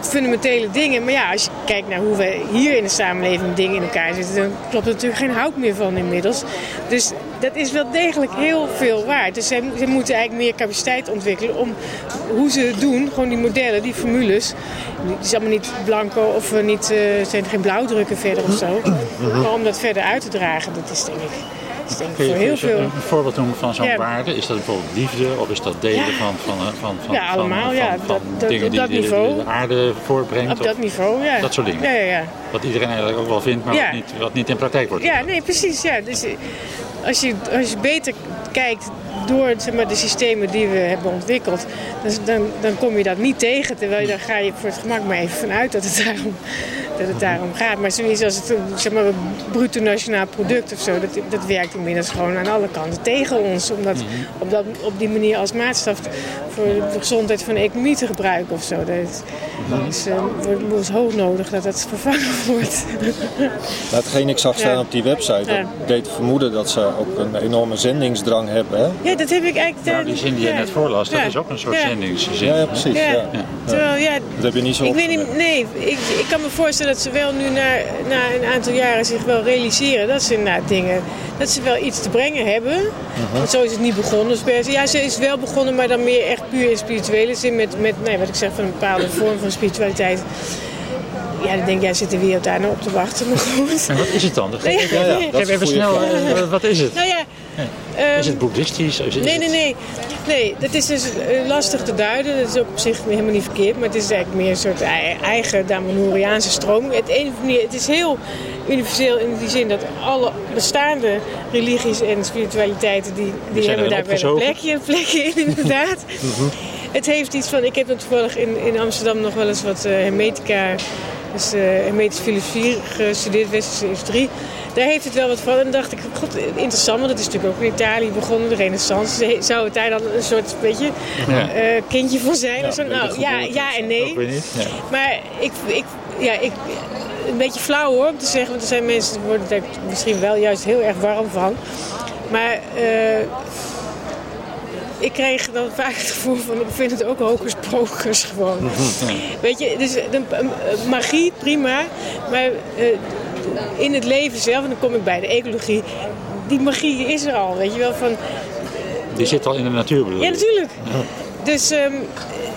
[SPEAKER 2] fundamentele dingen. Maar ja, als je kijkt naar hoe we hier in de samenleving dingen in elkaar zitten, dan klopt er natuurlijk geen hout meer van inmiddels. Dus dat is wel degelijk heel veel waard. Dus ze, ze moeten eigenlijk meer capaciteit ontwikkelen om hoe ze het doen, gewoon die modellen, die formules. Het is allemaal niet blanco of niet, uh, zijn geen blauwdrukken verder of zo. Maar om dat verder uit te dragen, dat is denk ik denk voor heel veel.
[SPEAKER 3] Een voorbeeld noemen van zo'n waarde? Is dat bijvoorbeeld liefde of is dat delen van, van, van, van,
[SPEAKER 2] ja, allemaal,
[SPEAKER 3] van,
[SPEAKER 2] ja.
[SPEAKER 3] Van, dat, dingen op dat die niveau. De, aarde voortbrengt?
[SPEAKER 2] Op dat niveau, ja.
[SPEAKER 3] Dat soort dingen?
[SPEAKER 2] Ja, ja, ja.
[SPEAKER 3] Wat iedereen eigenlijk ook wel vindt, maar wat, niet, wat niet in praktijk wordt
[SPEAKER 2] Ja, nee, precies. Ja. Dus als je, als je beter kijkt door zeg maar, de systemen die we hebben ontwikkeld, dan, dan kom je dat niet tegen. Terwijl je, dan ga je voor het gemak maar even vanuit dat het daarom dat het daarom gaat. Maar zoiets als het zeg maar, bruto nationaal product of zo, dat, dat werkt inmiddels gewoon aan alle kanten tegen ons. Om dat op, dat, op die manier als maatstaf voor de gezondheid van de economie te gebruiken of zo. Dat, is uh, hoog nodig dat dat vervangen wordt.
[SPEAKER 1] Nou, hetgeen ik zag staan op die website, dat deed vermoeden dat ze ook een enorme zendingsdrang hebben. Hè?
[SPEAKER 2] Ja, dat heb ik eigenlijk...
[SPEAKER 3] Nou, die zin die je net voorlas, dat is ook een soort zendingszin.
[SPEAKER 1] Ja, precies. Ja.
[SPEAKER 2] Terwijl, ja,
[SPEAKER 1] dat heb je niet zo
[SPEAKER 2] ik weet niet, Nee, ik, ik kan me voorstellen dat ze wel nu na, na een aantal jaren zich wel realiseren dat ze inderdaad dingen, dat ze wel iets te brengen hebben. Uh Want zo is het niet begonnen. Dus ja, ze is wel begonnen, maar dan meer echt puur in spirituele zin. Met, met nee, wat ik zeg, van een bepaalde vorm van spiritualiteit. Ja, dan denk jij, zit de wereld daar nou op te wachten. Maar goed.
[SPEAKER 3] En wat is het dan? Geef, ja, ja, ja, even snel, uh, wat is het?
[SPEAKER 2] Nou ja,
[SPEAKER 3] Um, is het boeddhistisch? Is
[SPEAKER 2] nee, nee, nee. Nee, dat is dus uh, lastig te duiden. Dat is op zich helemaal niet verkeerd. Maar het is eigenlijk meer een soort eigen Damanhuriaanse stroming. Het, een, het is heel universeel in die zin dat alle bestaande religies en spiritualiteiten... die, die, hebben daar wel een plekje, een plekje in, inderdaad. Mhm. Het heeft iets van... Ik heb toevallig in, in Amsterdam nog wel eens wat uh, hermetica... Dus hermetische filosofie gestudeerd, westerse historie daar heeft het wel wat van. En dacht ik, god, interessant, want dat is natuurlijk ook in Italië begonnen, de renaissance. Zou het daar dan een soort, beetje ja. uh, kindje van zijn? Ja, zo, nou, ja, ja en nee. Ja. Maar ik, ik, ja, ik, een beetje flauw hoor om te zeggen, want er zijn mensen die worden daar misschien wel juist heel erg warm van. Maar uh, ik kreeg dan vaak het gevoel van, ik vind het ook hocus pocus gewoon. Weet je, dus de, magie, prima, maar uh, in het leven zelf, en dan kom ik bij de ecologie, die magie is er al, weet je wel. Van,
[SPEAKER 3] die zit al in de natuur bedoel
[SPEAKER 2] Ja, natuurlijk. Dus um,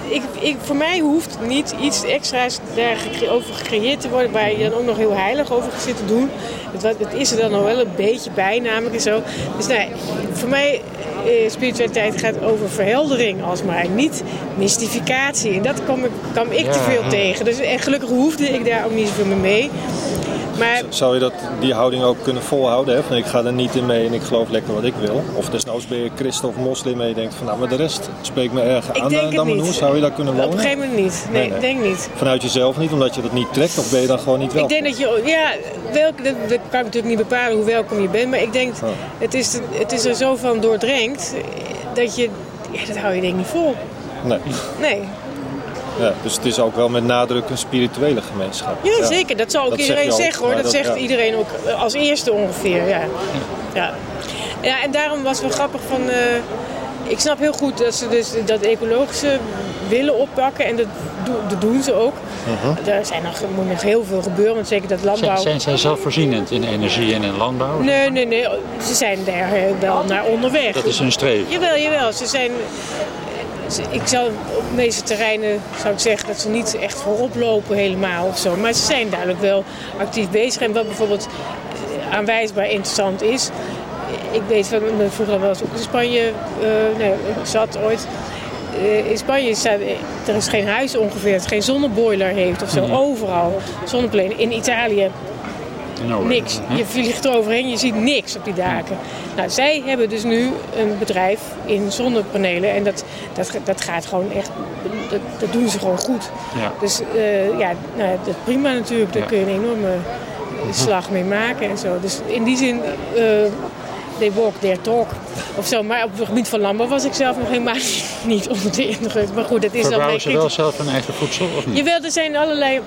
[SPEAKER 2] ik, ik, voor mij hoeft niet iets extra's daarover gecreëerd te worden waar je dan ook nog heel heilig over zit te doen. Het, het is er dan nog wel een beetje bij, namelijk en zo. Dus nee, voor mij eh, spiritualiteit gaat over verheldering alsmaar, niet mystificatie. En dat kwam ik, kwam ik te veel tegen. Dus en gelukkig hoefde ik daar ook niet zoveel mee. Maar
[SPEAKER 1] Zou je dat, die houding ook kunnen volhouden? Hè? Van ik ga er niet in mee en ik geloof lekker wat ik wil. Of desnoods ben je christen of moslim en je denkt van nou, maar de rest spreekt me erg
[SPEAKER 2] ik
[SPEAKER 1] aan
[SPEAKER 2] denk
[SPEAKER 1] dan
[SPEAKER 2] het
[SPEAKER 1] dan
[SPEAKER 2] niet.
[SPEAKER 1] Zou je daar kunnen
[SPEAKER 2] op een
[SPEAKER 1] wonen?
[SPEAKER 2] gegeven moment niet. Nee,
[SPEAKER 1] Nee, nee.
[SPEAKER 2] ik denk niet.
[SPEAKER 1] Vanuit jezelf niet, omdat je dat niet trekt? Of ben je dan gewoon niet wel?
[SPEAKER 2] Ik denk dat je, ja, welk, dat, dat kan ik natuurlijk niet bepalen hoe welkom je bent. Maar ik denk,
[SPEAKER 1] Oh.
[SPEAKER 2] het, is, het is er zo van doordrenkt dat je, ja, dat hou je denk ik niet vol.
[SPEAKER 1] Nee.
[SPEAKER 2] Nee.
[SPEAKER 1] Ja, dus het is ook wel met nadruk een spirituele gemeenschap.
[SPEAKER 2] Ja, zeker. Dat zal ook
[SPEAKER 1] Dat zeg
[SPEAKER 2] iedereen
[SPEAKER 1] ook,
[SPEAKER 2] zeggen hoor. Dat,
[SPEAKER 1] dat-
[SPEAKER 2] zegt
[SPEAKER 1] ja.
[SPEAKER 2] iedereen ook eh, als eerste ongeveer. Ja. Ja. ja, en daarom was het wel grappig van. eh, ik snap heel goed dat ze dus dat ecologische willen oppakken. En dat, do- dat doen ze ook.
[SPEAKER 1] Mhm.
[SPEAKER 2] Er zijn nog, er moet nog heel veel gebeuren. Want zeker dat landbouw.
[SPEAKER 3] Zijn, zijn zij zelfvoorzienend in energie en in landbouw?
[SPEAKER 2] Nee, nee, nee. Ze zijn daar eh, wel naar onderweg.
[SPEAKER 3] Dat is hun streven.
[SPEAKER 2] Jawel, jawel. Ze zijn. Ik zou op de meeste terreinen zou ik zeggen dat ze niet echt voorop lopen helemaal of zo. Maar ze zijn duidelijk wel actief bezig. En wat bijvoorbeeld aanwijsbaar interessant is. Ik weet van vroeger wel eens ook in Spanje. eh, nee, ik zat ooit. Eh, in Spanje staat, er is geen huis ongeveer dat geen zonneboiler heeft of zo. Overal zonnepanelen. In Italië Niks. Je vliegt eroverheen, je ziet niks op die daken. Nou, zij hebben dus nu een bedrijf in zonnepanelen. En dat, dat, dat gaat gewoon echt, dat, dat doen ze gewoon goed.
[SPEAKER 3] Ja.
[SPEAKER 2] Dus eh, ja, nou, dat is prima natuurlijk. Daar
[SPEAKER 3] Ja.
[SPEAKER 2] kun je een enorme slag mee maken en zo. Dus in die zin, eh they walk their talk. Of zo. Maar op het gebied van landbouw was ik zelf nog helemaal niet onder de indruk. Maar goed, dat is dan
[SPEAKER 3] Verbouwen ze wel zelf hun eigen voedsel of niet?
[SPEAKER 2] Jawel, er zijn allerlei.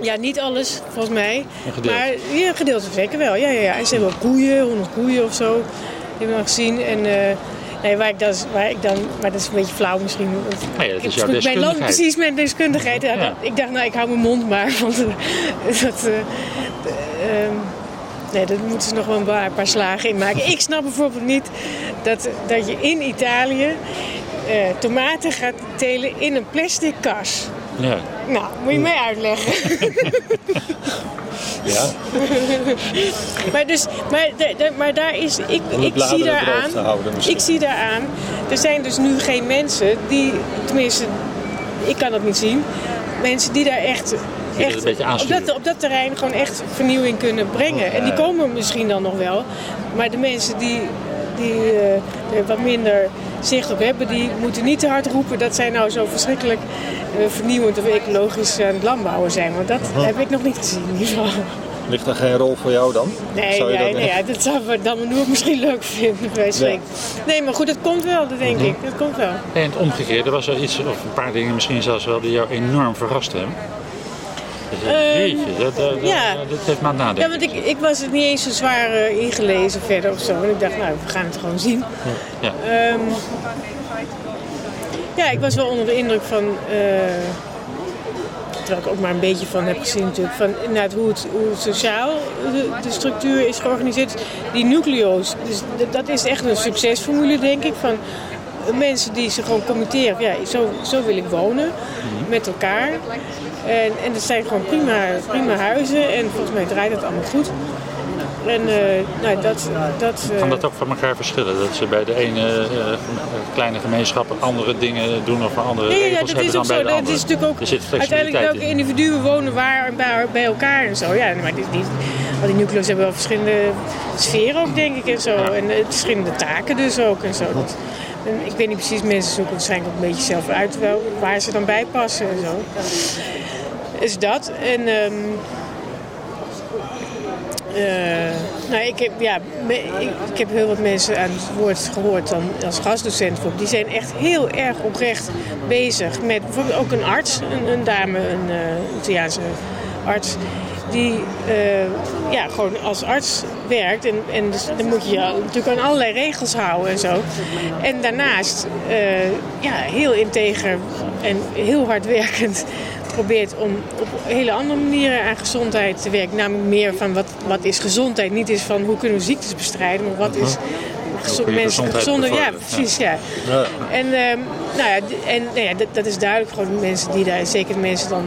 [SPEAKER 2] Ja, niet alles volgens mij.
[SPEAKER 3] Een gedeelte.
[SPEAKER 2] Maar ja, gedeelte zeker wel. Ja, ja, ja. En ze hebben ook koeien, honderd koeien of zo. Die hebben we nog gezien. En eh, nee, waar ik, dan, waar ik dan. Maar dat is een beetje flauw misschien. want
[SPEAKER 3] Nee, dat
[SPEAKER 2] ik
[SPEAKER 3] is jouw
[SPEAKER 2] heb mijn land
[SPEAKER 3] deskundigheid.
[SPEAKER 2] precies mijn deskundigheid. Ja,
[SPEAKER 3] Ja.
[SPEAKER 2] dat- ik dacht, nou, ik hou mijn mond maar. Want eh, dat. ehm, Nee, daar moeten ze nog wel een paar, paar slagen in maken. Ik snap bijvoorbeeld niet dat, dat je in Italië eh, tomaten gaat telen in een plastic kas.
[SPEAKER 3] Ja.
[SPEAKER 2] Nou, moet je mij uitleggen.
[SPEAKER 1] Ja,
[SPEAKER 2] maar, dus, maar, de- de- maar daar is, ik, ik zie daaraan, ik zie daaraan, er zijn dus nu geen mensen die, tenminste, ik kan dat niet zien, mensen die daar echt, echt op, dat, op dat terrein gewoon echt vernieuwing kunnen brengen. En die komen misschien dan nog wel, maar de mensen die, die eh, wat minder zicht op hebben, die moeten niet te hard roepen dat zij nou zo verschrikkelijk eh, vernieuwend of ecologisch aan het landbouwen zijn. Want dat heb ik nog niet gezien in ieder geval.
[SPEAKER 1] ligt er geen rol voor jou dan?
[SPEAKER 2] Nee,
[SPEAKER 1] Zou je
[SPEAKER 2] nee,
[SPEAKER 1] dat
[SPEAKER 2] nee, ja, dat zou we dan ook misschien leuk vinden. Bij spreken. Nee, maar goed, dat komt wel, dat denk ik. Dat komt wel.
[SPEAKER 3] En het omgekeerde was er iets, of een paar dingen misschien zelfs wel, die jou enorm verrast hebben.
[SPEAKER 2] Ehm,
[SPEAKER 3] Jeetje, dat,
[SPEAKER 2] ja.
[SPEAKER 3] dat heeft me aan het
[SPEAKER 2] Ja,
[SPEAKER 3] nadenken.
[SPEAKER 2] want ik, ik was het niet eens zo zwaar eh, ingelezen verder of zo. En ik dacht, nou, we gaan het gewoon zien.
[SPEAKER 3] Ja.
[SPEAKER 2] Ehm, ja, ik was wel onder de indruk van... eh, terwijl ik ook maar een beetje van heb gezien natuurlijk. Van inderdaad hoe het, hoe het sociaal de, de structuur is georganiseerd. Die nucleo's, dus dat is echt een succesformule denk ik. Van mensen die zich gewoon committeren. Ja, zo, zo wil ik wonen. Met elkaar. En, en dat zijn gewoon prima, prima huizen. En volgens mij draait het allemaal goed. En eh, nou, dat... dat eh,
[SPEAKER 3] Kan dat ook van elkaar verschillen? Dat ze bij de ene eh, kleine gemeenschap andere dingen doen of andere
[SPEAKER 2] Ja, ja, ja,
[SPEAKER 3] regels
[SPEAKER 2] dat
[SPEAKER 3] hebben
[SPEAKER 2] is
[SPEAKER 3] dan
[SPEAKER 2] ook
[SPEAKER 3] bij
[SPEAKER 2] zo.
[SPEAKER 3] de
[SPEAKER 2] Dat
[SPEAKER 3] andere.
[SPEAKER 2] is natuurlijk ook
[SPEAKER 3] er
[SPEAKER 2] uiteindelijk welke
[SPEAKER 3] in.
[SPEAKER 2] individuen wonen waar en bij, bij elkaar en zo. Ja, maar die, die, al die nucleo's hebben wel verschillende sferen ook, denk ik, en zo. En eh, verschillende taken dus ook en zo. Dat, en ik weet niet precies, mensen zoeken waarschijnlijk ook een beetje zelf uit wel, waar ze dan bij passen en zo. Is dat. En... ehm, eh, nou, ik heb, ja, ik, heb heel wat mensen aan het woord gehoord dan als gastdocent. Die zijn echt heel erg oprecht bezig met bijvoorbeeld ook een arts, een, een dame, een eh, Italiaanse arts. Die eh, ja, gewoon als arts werkt. En, en dus, dan moet je je natuurlijk aan allerlei regels houden en zo. En daarnaast eh, ja, heel integer en heel hard werkend probeert om op hele andere manieren aan gezondheid te werken. Namelijk meer van wat, wat is gezondheid. Niet is van hoe kunnen we ziektes bestrijden, maar wat is gezo-
[SPEAKER 3] kun je
[SPEAKER 2] mensen
[SPEAKER 3] gezondheid
[SPEAKER 2] gezonder. Ja, precies. Ja.
[SPEAKER 1] Ja.
[SPEAKER 2] En, ehm, nou ja, en nou ja, dat, dat is duidelijk gewoon mensen die daar, zeker de mensen dan,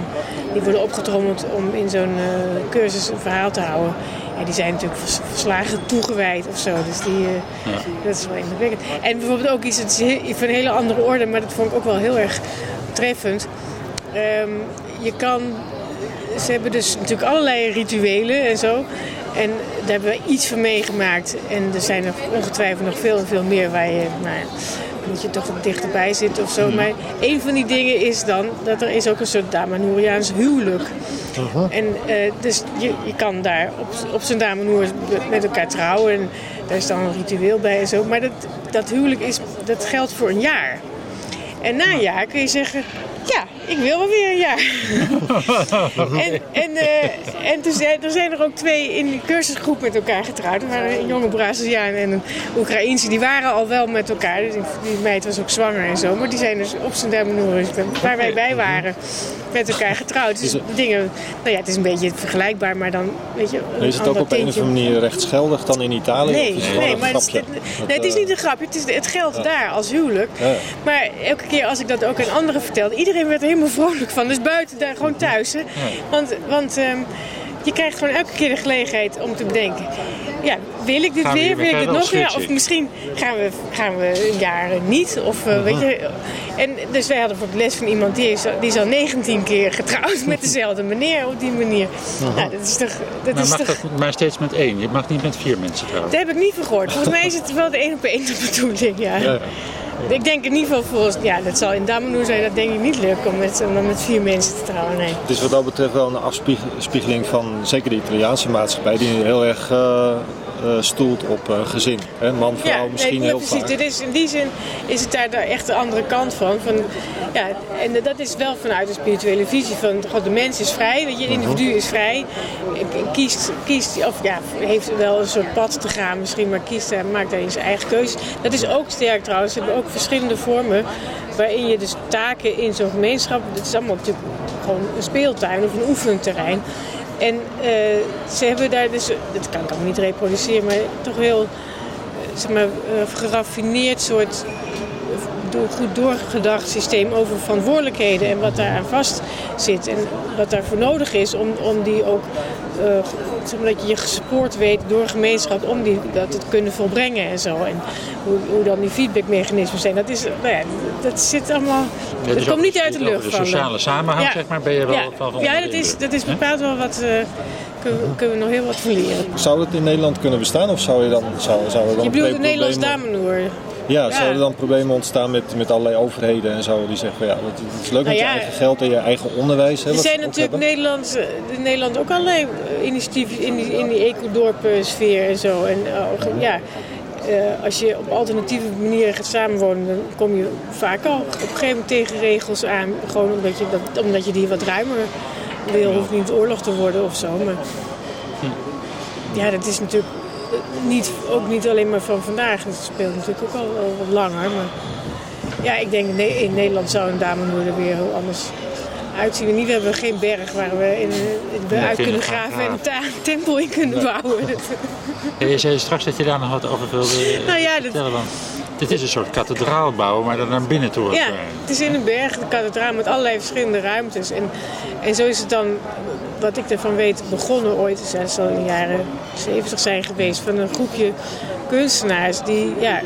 [SPEAKER 2] die worden opgetrommeld om in zo'n eh, cursus een verhaal te houden. Ja, die zijn natuurlijk vers- verslagen toegewijd of zo. Dus die, eh, dat is wel indrukwekkend. En bijvoorbeeld ook iets, van een hele andere orde, maar dat vond ik ook wel heel erg treffend. Ehm, je kan ze hebben dus natuurlijk allerlei rituelen en zo. En daar hebben we iets van meegemaakt. En er zijn er ongetwijfeld nog veel en veel meer waar je, nou, moet je toch wat dichterbij zitten of zo. Maar een van die dingen is dan dat er is ook een soort Damanoeriaans huwelijk. En uh, dus je, je kan daar op, op zijn Damanoer met elkaar trouwen. En daar is dan een ritueel bij en zo. Maar dat, dat huwelijk is, dat geldt voor een jaar. En na een jaar kun je zeggen, ik wil wel weer een jaar. en en, uh, en er zijn er ook twee in de cursusgroep met elkaar getrouwd. Er waren een jonge Braziliaan en een Oekraïense. Die waren al wel met elkaar. Die, die meid was ook zwanger en zo. Maar die zijn dus op zijn Damanoer, waar wij bij waren, met elkaar getrouwd. Dus dingen, nou ja, het is een beetje vergelijkbaar, maar dan weet je.
[SPEAKER 1] Is het ook op een of andere manier rechtsgeldig dan in Italië?
[SPEAKER 2] Nee, nee, maar het, nee, het is niet een grapje. Het, is, het geldt daar als huwelijk. Ja. Maar elke keer als ik dat ook aan anderen vertelde, iedereen werd er helemaal vrolijk van. Dus buiten daar gewoon thuis. Hè. Want, want um, je krijgt gewoon elke keer de gelegenheid om te bedenken. Ja, wil ik dit
[SPEAKER 3] we
[SPEAKER 2] weer? Wil ik dit nog weer? Of misschien gaan we, gaan we een jaar niet. Of uh, weet je. En dus wij hadden voor de les van iemand die is, die is al 19 keer getrouwd met dezelfde meneer op die manier. Nou, dat is toch. Dat
[SPEAKER 3] Maar,
[SPEAKER 2] is
[SPEAKER 3] mag
[SPEAKER 2] toch
[SPEAKER 3] dat, maar steeds met één. Je mag niet met vier mensen trouwen.
[SPEAKER 2] dat heb ik niet van gehoord. Volgens mij is het wel de één op één de bedoeling. Ja.
[SPEAKER 1] Ja.
[SPEAKER 2] Ik denk in ieder geval volgens, ja, dat zal in Damanoer zijn dat denk ik niet lukken om met, dan met vier mensen te trouwen.
[SPEAKER 1] Het is wat dat betreft wel een afspiegeling van zeker de Italiaanse maatschappij, die heel erg eh, stoelt op eh, gezin. Hè? Man, vrouw, misschien
[SPEAKER 2] nee,
[SPEAKER 1] heel
[SPEAKER 2] precies.
[SPEAKER 1] vaak.
[SPEAKER 2] Dit is, in die zin is het daar, echt de andere kant van. van ja, en dat is wel vanuit de spirituele visie van God, de mens is vrij, weet je, het individu is vrij. Kiest, kiest, of ja, heeft wel een soort pad te gaan misschien, maar kiest, daar- maakt daarin zijn eigen keuze. Dat is ook sterk trouwens. Ze hebben ook verschillende vormen waarin je dus taken in zo'n gemeenschap, het is allemaal natuurlijk gewoon een speeltuin of een oefenterrein. En eh, ze hebben daar dus, dat kan ik allemaal niet reproduceren, maar toch heel eh, zeg maar, eh, geraffineerd soort door, goed doorgedacht systeem over verantwoordelijkheden en wat daar aan vast zit en wat daarvoor nodig is om, om die ook, eh, zeg maar, dat je je gespoord weet door een gemeenschap om die, dat te kunnen volbrengen en zo. En hoe, hoe dan die feedbackmechanismen zijn, dat, is, nou ja, dat zit allemaal,
[SPEAKER 3] Ja,
[SPEAKER 2] dat
[SPEAKER 3] dus
[SPEAKER 2] komt niet uit de
[SPEAKER 3] over
[SPEAKER 2] lucht
[SPEAKER 3] De sociale samenhang,
[SPEAKER 2] Ja.
[SPEAKER 3] zeg maar, ben je wel
[SPEAKER 2] ja,
[SPEAKER 3] van
[SPEAKER 2] ja dat, is,
[SPEAKER 3] indruk.
[SPEAKER 2] dat is bepaald wel wat, eh, kunnen, we- nog heel wat van leren.
[SPEAKER 1] Zou dat in Nederland kunnen bestaan of zou je dan, zou, zou er dan
[SPEAKER 2] Je bedoelt de
[SPEAKER 1] problemen-
[SPEAKER 2] Nederlands.
[SPEAKER 1] Ja, zouden dan problemen ontstaan met, met allerlei overheden en zo die zeggen van ja, het is leuk met
[SPEAKER 2] Nou
[SPEAKER 1] je
[SPEAKER 2] ja.
[SPEAKER 1] eigen geld en je eigen onderwijs. Hè,
[SPEAKER 2] Er zijn natuurlijk. Nederland, in Nederland ook allerlei eh, initiatieven in die, in die ecodorpen sfeer en zo. En eh, ja, eh, als je op alternatieve manieren gaat samenwonen, dan kom je vaak al op een gegeven moment tegen regels aan. Gewoon omdat je, dat, omdat je die wat ruimer wil. Hoeft niet oorlog te worden of zo. Maar ja, dat is natuurlijk niet, ook niet alleen maar van vandaag. Dat speelt natuurlijk ook al, al wat langer. Maar ja, ik denk in Nederland zou een Damenoer er weer heel anders uitzien. In ieder geval hebben we geen berg waar we in, uit kunnen graven en een tempel in kunnen bouwen.
[SPEAKER 3] Ja, je zei straks dat je daar nog wat over wilde eh,
[SPEAKER 2] Nou ja, dat-
[SPEAKER 3] vertellen. Want dit is een soort kathedraalbouw, maar dan naar binnen toe.
[SPEAKER 2] Ja,
[SPEAKER 3] eh.
[SPEAKER 2] het is in een berg, de kathedraal met allerlei verschillende ruimtes. En, en zo is het dan, wat ik ervan weet, begonnen ooit. Dus dat zal in de jaren 70 zijn geweest. Van een groepje kunstenaars die ja,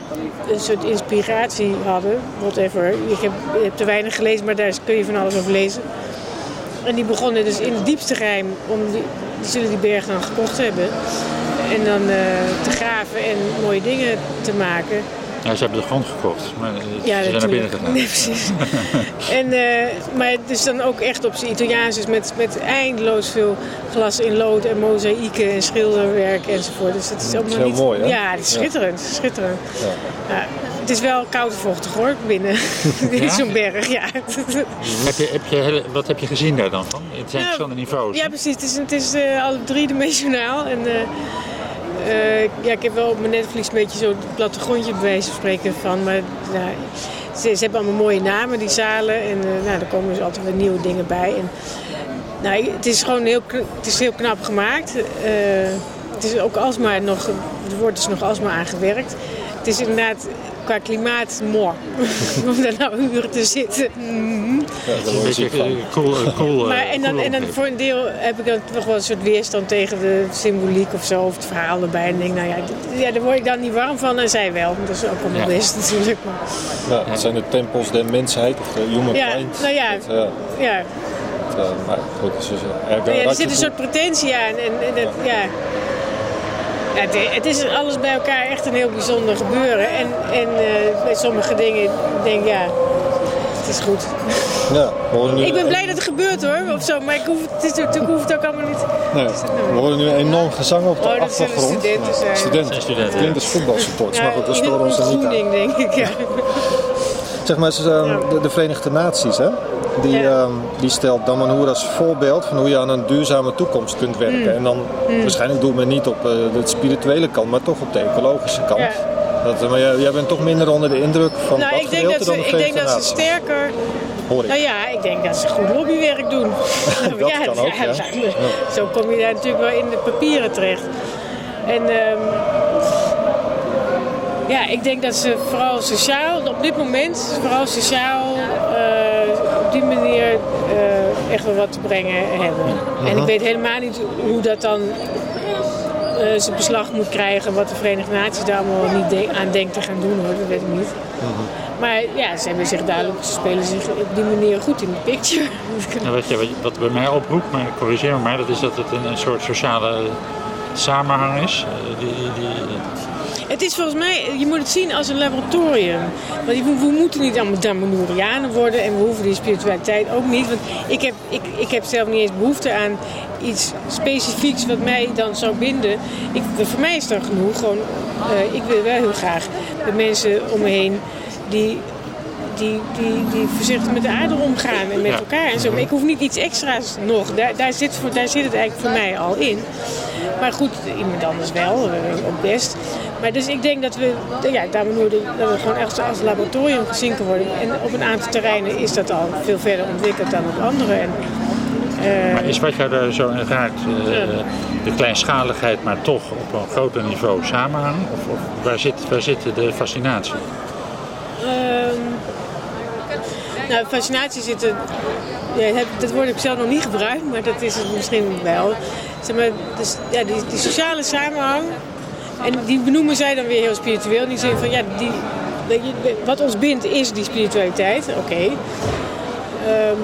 [SPEAKER 2] een soort inspiratie hadden. Whatever. Ik heb, heb te weinig gelezen, maar daar kun je van alles over lezen. En die begonnen dus in het diepste geheim, om die, zullen die berg dan gekocht hebben. En dan eh, te graven en mooie dingen te maken.
[SPEAKER 3] Ja, ze hebben de grond gekocht, maar ze zijn naar binnen gegaan.
[SPEAKER 2] Nee, precies. en, eh, maar dus dan ook echt op zijn Italiaans, dus met, met eindeloos veel glas in lood en mozaïeken en schilderwerk enzovoort. Dus het is allemaal
[SPEAKER 1] heel
[SPEAKER 2] niet...
[SPEAKER 1] mooi, hè?
[SPEAKER 2] Ja, het is schitterend. schitterend. Ja, het is wel koud en vochtig hoor, binnen in
[SPEAKER 3] Ja?
[SPEAKER 2] zo'n berg. Ja.
[SPEAKER 3] Heb je, heb je, wat heb je gezien daar dan van? Het zijn
[SPEAKER 2] Nou,
[SPEAKER 3] verschillende niveaus.
[SPEAKER 2] Ja, precies. Het is, het is eh, alle driedimensionaal. En, eh, eh, ja, ik heb wel op mijn Netflix een beetje zo het plattegrondje bij wijze spreken van. Maar nou, ze, ze hebben allemaal mooie namen, die zalen. En eh, nou, er komen dus altijd weer nieuwe dingen bij. En, nou, het is gewoon heel, het is heel knap gemaakt. Eh, het is ook alsmaar nog, er wordt dus nog alsmaar aan gewerkt. Het is inderdaad qua klimaat mooi. Om daar nou uren te zitten.
[SPEAKER 1] Ja, daar
[SPEAKER 3] Een beetje eh, cool, eh, cool, eh,
[SPEAKER 2] Maar en dan,
[SPEAKER 3] cool
[SPEAKER 2] en dan voor een deel heb ik dan toch wel een soort weerstand tegen de symboliek of zo, of het verhaal erbij. En denk, nou ja, dit- ja, daar word ik dan niet warm van en zij wel. Dat is ook allemaal
[SPEAKER 3] Ja.
[SPEAKER 2] best natuurlijk. Maar,
[SPEAKER 1] Ja, het zijn de tempels der mensheid of de humankind.
[SPEAKER 2] Ja, nou ja.
[SPEAKER 1] Dat, ja.
[SPEAKER 2] ja,
[SPEAKER 1] Uh, maar goed, dus,
[SPEAKER 2] uh, ja, er zit een soort pretentie aan. En, en dat, ja. Ja, het, het, is alles bij elkaar echt een heel bijzonder gebeuren. En, en uh, bij sommige dingen denk ik, ja, het is goed.
[SPEAKER 1] Ja,
[SPEAKER 2] nu ik ben blij dat het gebeurt hoor, of zo, maar ik hoef, het, hoeft ook allemaal niet.
[SPEAKER 1] Nee, we horen nu enorm gezang op de
[SPEAKER 2] oh,
[SPEAKER 1] achtergrond.
[SPEAKER 2] studenten zijn.
[SPEAKER 1] Studenten, studenten. Het klinkt als voetbalsupport, maar goed, dat storen ons er niet aan.
[SPEAKER 2] denk ik, ja.
[SPEAKER 1] Zeg maar, de, de Verenigde Naties, hè? Die, ja. um, die stelt Damanhur als voorbeeld van hoe je aan een duurzame toekomst kunt werken. Mm. En dan mm. waarschijnlijk doet men niet op uh, de spirituele kant, maar toch op de ecologische kant. Ja. Dat, maar jij, jij, bent toch minder onder de indruk van
[SPEAKER 2] nou,
[SPEAKER 1] dat
[SPEAKER 2] ik denk dat ze, Ik denk dat ze sterker...
[SPEAKER 1] Hoor ik.
[SPEAKER 2] Nou ja, ik denk dat ze goed lobbywerk doen.
[SPEAKER 1] dat ja, kan ook, ja.
[SPEAKER 2] Zo kom je daar natuurlijk wel in de papieren terecht. En... Um, ja, ik denk dat ze vooral sociaal, op dit moment, vooral sociaal die manier uh, echt wel wat te brengen hebben. En ik weet helemaal niet hoe dat dan uh, zijn beslag moet krijgen, wat de Verenigde Naties daar allemaal niet de aan denkt te gaan doen hoor, dat weet ik niet. Maar ja, ze hebben zich duidelijk, ze spelen zich op die manier goed in de picture.
[SPEAKER 3] Ja, wat, je, wat bij mij oproept, maar corrigeer me maar, dat is dat het een, een soort sociale samenhang is. Die, die,
[SPEAKER 2] het is volgens mij, je moet het zien als een laboratorium. Want we, moeten niet allemaal Damanurianen worden en we hoeven die spiritualiteit ook niet. Want ik heb, ik, ik heb zelf niet eens behoefte aan iets specifieks wat mij dan zou binden. Ik, voor mij is dat genoeg. Gewoon, uh, ik wil wel heel graag de mensen om me heen die die, die, die voorzichtig met de aarde omgaan en met elkaar en zo. Maar ik hoef niet iets extra's nog. Daar, daar, zit, voor, daar zit het eigenlijk voor mij al in. Maar goed, iemand anders wel, eh, ook best. Maar dus ik denk dat we, ja, dat we gewoon echt als laboratorium gezien kunnen worden. En op een aantal terreinen is dat al veel verder ontwikkeld dan op andere. En,
[SPEAKER 3] uh, maar is wat jou daar zo in raakt, uh, de kleinschaligheid, maar toch op een groter niveau samenhangen? Of, of waar, zit, waar zit de fascinatie?
[SPEAKER 2] Nou, fascinatie zit er. Ja, dat woord heb ik zelf nog niet gebruikt, maar dat is het misschien wel. Zeg maar, dus, ja, die, die sociale samenhang en die benoemen zij dan weer heel spiritueel. Die zeggen van ja, die, wat ons bindt is die spiritualiteit. Oké. Um,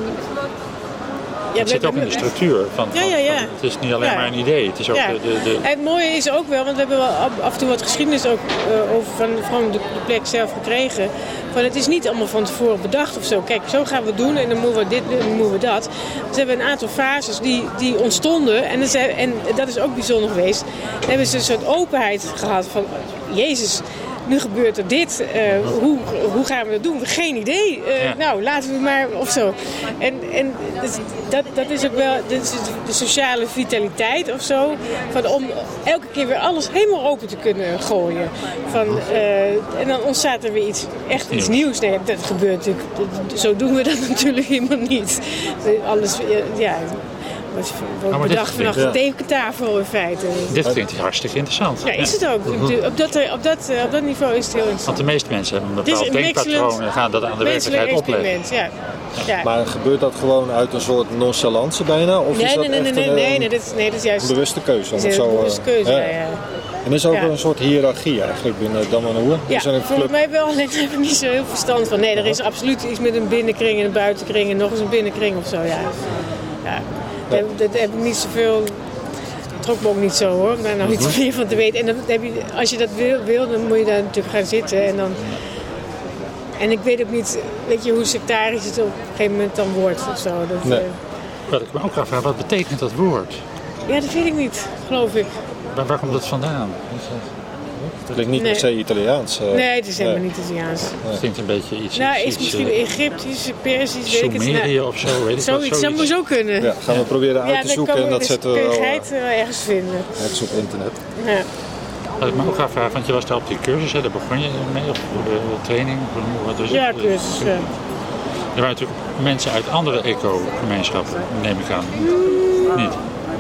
[SPEAKER 3] ja, het zit ook in de structuur van,
[SPEAKER 2] ja, ja, ja.
[SPEAKER 3] het is niet alleen maar een idee. Het, is ook de, de, de...
[SPEAKER 2] het mooie is ook wel, want we hebben wel af en toe wat geschiedenis ook uh, over van, van de, plek zelf gekregen. Van het is niet allemaal van tevoren bedacht of zo. Kijk, zo gaan we het doen en dan moeten we dit en dan moeten we dat. Dus hebben een aantal fases die, die ontstonden en dat, en dat is ook bijzonder geweest. Dan hebben ze een soort openheid gehad van Jezus nu gebeurt er dit. Uh, hoe, hoe gaan we dat doen? Geen idee. Uh, ja. Nou, laten we maar of zo. En, en dat, dat is ook wel dat is de sociale vitaliteit of zo. Van om elke keer weer alles helemaal open te kunnen gooien. Van, uh, en dan ontstaat er weer iets, echt iets nieuws. Nee, dat gebeurt natuurlijk. Zo doen we dat natuurlijk helemaal niet. Alles, ja, wordt nou, bedacht vanaf de tekentafel in feite.
[SPEAKER 3] Dit klinkt hartstikke interessant.
[SPEAKER 2] Ja, is het ook. Mhm. Op dat, op dat, op dat niveau is het heel interessant.
[SPEAKER 3] Want de meeste mensen hebben een bepaald denkpatroon en gaan dat aan de werkelijkheid opleggen.
[SPEAKER 2] Ja. Ja.
[SPEAKER 1] Maar gebeurt dat gewoon uit een soort nonchalance bijna? Of
[SPEAKER 2] nee,
[SPEAKER 1] is dat
[SPEAKER 2] nee, nee, nee, nee, nee, dat is, nee, dat is juist
[SPEAKER 1] een bewuste keuze. Zo,
[SPEAKER 2] een bewuste keuze, ja. ja.
[SPEAKER 1] En er is ook een soort hiërarchie eigenlijk binnen Damanoer.
[SPEAKER 2] Ja, volgens mij wel, alleen heb ik niet zo heel verstand van. Nee, er is absoluut iets met een binnenkring en een buitenkring en nog eens een binnenkring of zo, ja. Ja. Dat, dat heb ik niet zoveel trok me ook niet zo hoor, om daar nou niet meer van te weten. En dan heb je, als je dat wil, wil, dan moet je daar natuurlijk gaan zitten. En, dan, en ik weet ook niet, weet je, hoe sectarisch het op een gegeven moment dan wordt of zo. Dat,
[SPEAKER 3] nee. uh, wat ik me ook afvraag, wat betekent dat woord?
[SPEAKER 2] Ja, dat weet ik niet, geloof ik.
[SPEAKER 3] Maar waar komt dat vandaan?
[SPEAKER 1] Het klinkt niet nee. per se Italiaans. Uh,
[SPEAKER 2] nee, het is helemaal niet Italiaans.
[SPEAKER 3] Het klinkt een beetje iets...
[SPEAKER 2] Nou,
[SPEAKER 3] is
[SPEAKER 2] misschien uh, Egyptisch, Persisch,
[SPEAKER 3] weet ik het Sumerië of zo, weet ik
[SPEAKER 2] Zoiets,
[SPEAKER 3] wat,
[SPEAKER 2] dat moet zo kunnen.
[SPEAKER 1] Ja, gaan we proberen uit
[SPEAKER 2] ja,
[SPEAKER 1] te zoeken en dat
[SPEAKER 2] dus
[SPEAKER 1] zetten we
[SPEAKER 2] wel...
[SPEAKER 1] wel...
[SPEAKER 2] Uh, ergens vinden.
[SPEAKER 1] Ergens op internet.
[SPEAKER 2] Ja.
[SPEAKER 3] Wat ik me ook afvraag, want je was daar op die cursus, hè, daar begon je mee, of de training? Wat is
[SPEAKER 2] ja, cursus. Ja.
[SPEAKER 3] Er waren natuurlijk mensen uit andere eco-gemeenschappen, neem ik aan. Niet?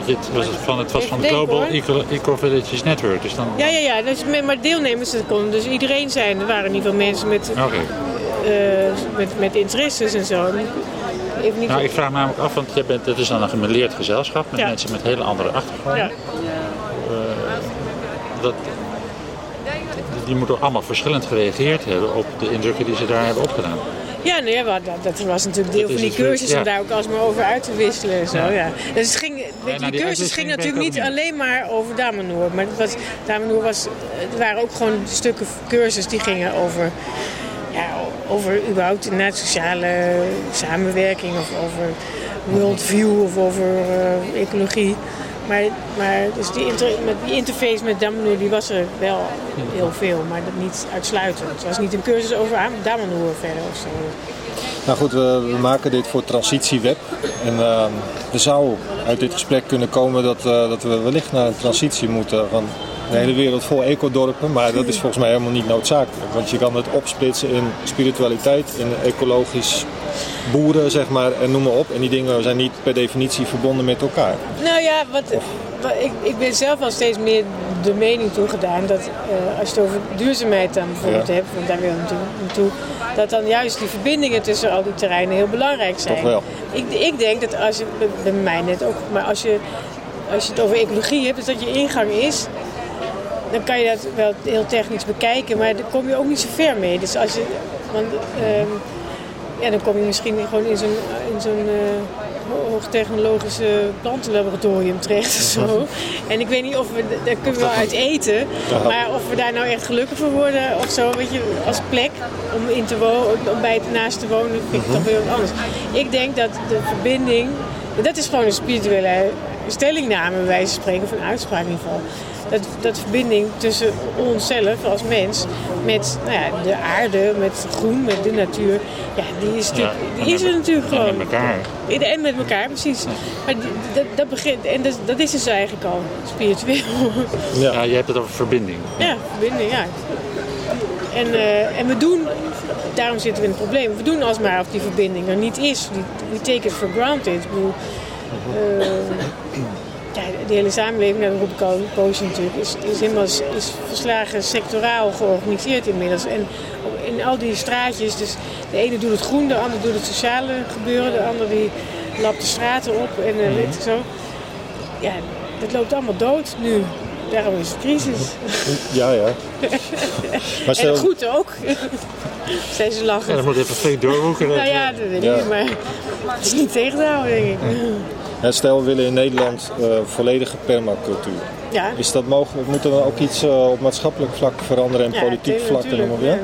[SPEAKER 3] Het was van, het was van de Global Eco, Eco, Villages Network. Dus dan...
[SPEAKER 2] Ja, ja, ja. Dus, maar deelnemers dat konden dus iedereen zijn. Er waren in ieder geval mensen met,
[SPEAKER 3] okay.
[SPEAKER 2] uh, met, met interesses en zo.
[SPEAKER 3] Even niet nou, ik vraag me namelijk af, want je bent, het is dan een gemeleerd gezelschap met ja. mensen met hele andere achtergronden. Ja. Uh, dat, die moeten allemaal verschillend gereageerd hebben op de indrukken die ze daar hebben opgedaan.
[SPEAKER 2] Ja, nee, dat, dat was natuurlijk deel van die cursus
[SPEAKER 3] ja.
[SPEAKER 2] om daar ook alsmaar over uit te wisselen en zo. Ja.
[SPEAKER 3] Ja.
[SPEAKER 2] Dus het ging,
[SPEAKER 3] nou,
[SPEAKER 2] die cursus ging natuurlijk niet alleen maar over Damanoer. Maar het was, Damanoer was, het waren ook gewoon stukken cursus die gingen over, ja, over überhaupt inderdaad sociale samenwerking of over worldview of over eh, ecologie. Maar, maar dus die, die interface met Damanoer die was er wel heel veel, maar dat niet uitsluitend. Het was niet een cursus over Damanoer verder of zo.
[SPEAKER 1] Nou goed, we, maken dit voor Transitieweb. En uh, er zou uit dit gesprek kunnen komen dat, uh, dat we wellicht naar een transitie moeten van de hele wereld vol ecodorpen. Maar dat is volgens mij helemaal niet noodzakelijk. Want je kan het opsplitsen in spiritualiteit, in ecologisch boeren, zeg maar, en noem maar op. En die dingen zijn niet per definitie verbonden met elkaar.
[SPEAKER 2] Nou ja, wat, wat, ik, ik ben zelf al steeds meer de mening toegedaan dat uh, als je het over duurzaamheid dan bijvoorbeeld ja. hebt, want daar wil ik naartoe, dat dan juist die verbindingen tussen al die terreinen heel belangrijk zijn.
[SPEAKER 1] Toch wel.
[SPEAKER 2] Ik, ik denk dat als je, bij mij net ook, maar als je, als je het over ecologie hebt, dus dat je ingang is, dan kan je dat wel heel technisch bekijken, maar daar kom je ook niet zo ver mee. Dus als je, want, uh, ja, dan kom je misschien gewoon in zo'n in zo'n uh, hoogtechnologische plantenlaboratorium terecht of zo. En ik weet niet of we, daar kunnen we wel uit eten, maar of we daar nou echt gelukkig voor worden of zo, weet je, als plek om in te wonen, om bij het naast te wonen, vind ik toch weer wat anders. Ik denk dat de verbinding, dat is gewoon een spirituele stellingname, bij wijze van spreken, of een uitspraak in ieder geval. Dat, dat verbinding tussen onszelf als mens met nou ja, de aarde, met groen, met de natuur. Ja, die is, ja, die is er natuurlijk gewoon.
[SPEAKER 3] En met elkaar.
[SPEAKER 2] En met elkaar, precies. Maar dat, dat, begint, en dat, dat is dus eigenlijk al spiritueel.
[SPEAKER 3] Ja, ja je hebt het over verbinding.
[SPEAKER 2] Ja, verbinding, ja. En, uh, en we doen, daarom zitten we in het probleem, we doen alsmaar of die verbinding er niet is. We take it for granted. Ik bedoel, uh, ja, de hele samenleving, dat roep ik al een poosje natuurlijk, is, is helemaal is verslagen sectoraal georganiseerd inmiddels. En in al die straatjes, dus de ene doet het groen, de ander doet het sociale gebeuren, de ander die lapt de straten op en uh, weet zo. Ja, dat loopt allemaal dood nu. Daarom is het crisis.
[SPEAKER 1] Ja, ja.
[SPEAKER 2] maar stel... En goed ook. Zijn ze lachen.
[SPEAKER 3] Ja, dat moet even flink doorhoeken.
[SPEAKER 2] nou ja, dat weet ik, ja. maar het is niet tegen te houden, denk ik.
[SPEAKER 1] Ja, stel, we willen in Nederland uh, volledige permacultuur.
[SPEAKER 2] Ja.
[SPEAKER 1] Is dat mogelijk? Moet er dan ook iets uh, op maatschappelijk vlak veranderen en
[SPEAKER 2] ja,
[SPEAKER 1] politiek vlak? En
[SPEAKER 2] ja, ja?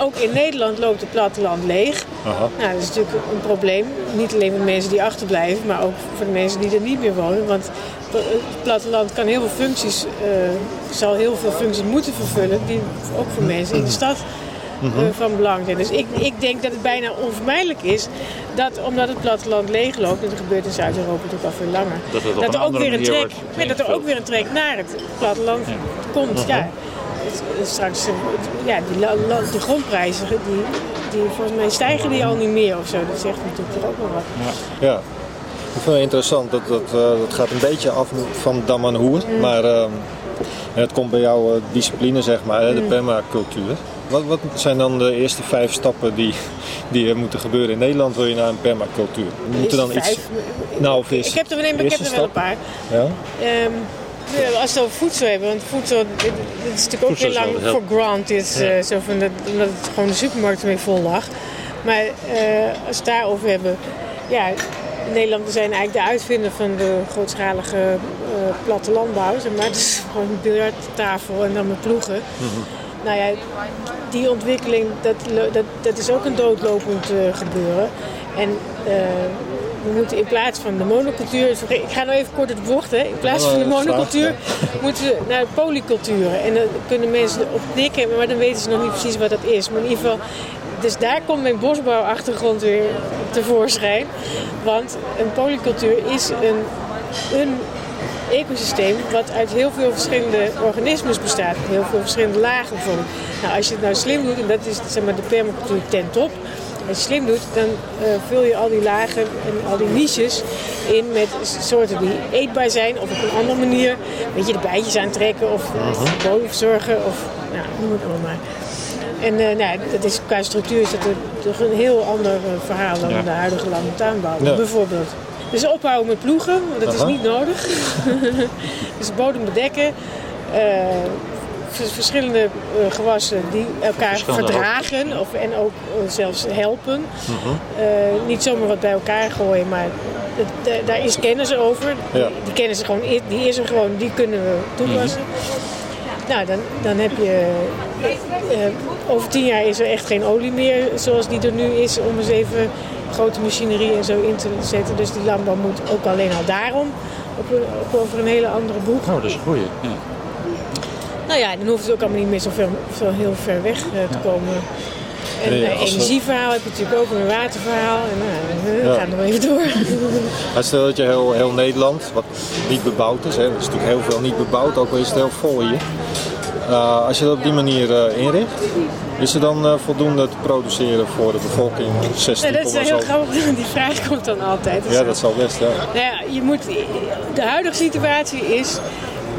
[SPEAKER 2] Ook in Nederland loopt het platteland leeg.
[SPEAKER 1] Aha.
[SPEAKER 2] Nou, dat is natuurlijk een probleem. Niet alleen voor de mensen die achterblijven, maar ook voor de mensen die er niet meer wonen. Want het platteland kan heel veel functies, uh, zal heel veel functies moeten vervullen, die ook voor mensen in de stad uh, van belang zijn. Dus ik, ik denk dat het bijna onvermijdelijk is dat omdat het platteland leegloopt, en dat gebeurt in Zuid-Europa natuurlijk al veel langer,
[SPEAKER 3] dat, het
[SPEAKER 2] dat er ook weer een trek, nee, dat er ook weer een trek naar het platteland ja. komt. Ja. Straks, ja, die, die grondprijzen, die, die, volgens mij stijgen die al niet meer of zo. Dat zegt natuurlijk ook nog wat.
[SPEAKER 1] Ja. ja. Ik vind het interessant, dat, dat, uh, dat gaat een beetje af van Damanhoer, mm. maar uh, het komt bij jouw uh, discipline, zeg maar, mm. de permacultuur. Wat, wat, zijn dan de eerste vijf stappen die, die er moeten gebeuren in Nederland? Wil je naar een permacultuur? Moet er dan
[SPEAKER 2] vijf?
[SPEAKER 1] iets. Nou, of is
[SPEAKER 2] ik heb er, nee, ik heb er wel een paar.
[SPEAKER 1] Ja?
[SPEAKER 2] Um, als we het over voedsel hebben, want voedsel dit, dit is natuurlijk ook heel lang voor granted. Ja. Uh, zo van dat, omdat het gewoon de supermarkt ermee vol lag. Maar uh, als we het daarover hebben, ja, Nederlanders zijn eigenlijk de uitvinder van de grootschalige uh, plattelandbouw. Zeg maar het is gewoon een biljarttafel en dan met ploegen. Mm -hmm. Nou ja, die ontwikkeling, dat, dat, dat is ook een doodlopend uh, gebeuren. En uh, we moeten in plaats van de monocultuur, ik ga nou even kort het bocht, hè. in plaats van de monocultuur moeten we naar polyculturen. En dan kunnen mensen op knikken, maar dan weten ze nog niet precies wat dat is. Maar in ieder geval, dus daar komt mijn bosbouwachtergrond weer tevoorschijn. Want een polycultuur is een, een ecosysteem wat uit heel veel verschillende organismes bestaat. Heel veel verschillende lagen bijvoorbeeld. Nou, als je het nou slim doet, en dat is zeg maar de permacultuur ten top. Als je slim doet, dan uh, vul je al die lagen en al die niches in met soorten die eetbaar zijn. Of op een andere manier, weet je, de bijtjes aantrekken of uh, de bodem verzorgen. Of, nou, noem het allemaal maar. En uh, nou, dat is, qua structuur is dat toch een heel ander verhaal dan ja. de huidige lange tuinbouw, ja. bijvoorbeeld. Dus ophouden met ploegen, want dat Aha. is niet nodig. dus bodem bedekken. Uh, vers- verschillende eh, gewassen die elkaar
[SPEAKER 3] Verschillende
[SPEAKER 2] verdragen of, en ook eh, zelfs helpen.
[SPEAKER 1] Mhm.
[SPEAKER 2] Eh, niet zomaar wat bij elkaar gooien, maar het- daar is kennis over.
[SPEAKER 1] Ja.
[SPEAKER 2] Die, die kennis gewoon, die is er gewoon, die kunnen we toepassen. Nou, dan, dan heb je. eh, over tien jaar is er echt geen olie meer zoals die er nu is om eens even grote machinerie en zo in te zetten. Dus die landbouw moet ook alleen al daarom op, een- op over een hele andere boeg.
[SPEAKER 3] Oh, dat is een goeie. Ja.
[SPEAKER 2] Nou ja, dan hoeft het ook allemaal niet meer zo, ver, zo heel ver weg eh, te komen. En
[SPEAKER 1] Nee,
[SPEAKER 2] eh,
[SPEAKER 1] we-
[SPEAKER 2] energieverhaal heb je natuurlijk ook, een waterverhaal. En nou, we
[SPEAKER 1] Ja.
[SPEAKER 2] gaan nog even door.
[SPEAKER 1] Maar stel dat je heel, heel Nederland, wat niet bebouwd is, hè, er is natuurlijk heel veel niet bebouwd, ook al is het heel vol hier. Eh, als je dat op die manier eh, inricht, is er dan eh, voldoende te produceren voor de bevolking? 16,
[SPEAKER 2] Ja, dat is heel
[SPEAKER 1] zo.
[SPEAKER 2] grappig, die vraag komt dan altijd. Dus
[SPEAKER 1] Ja, dat zal best, ja.
[SPEAKER 2] Nou ja, je moet, de huidige situatie is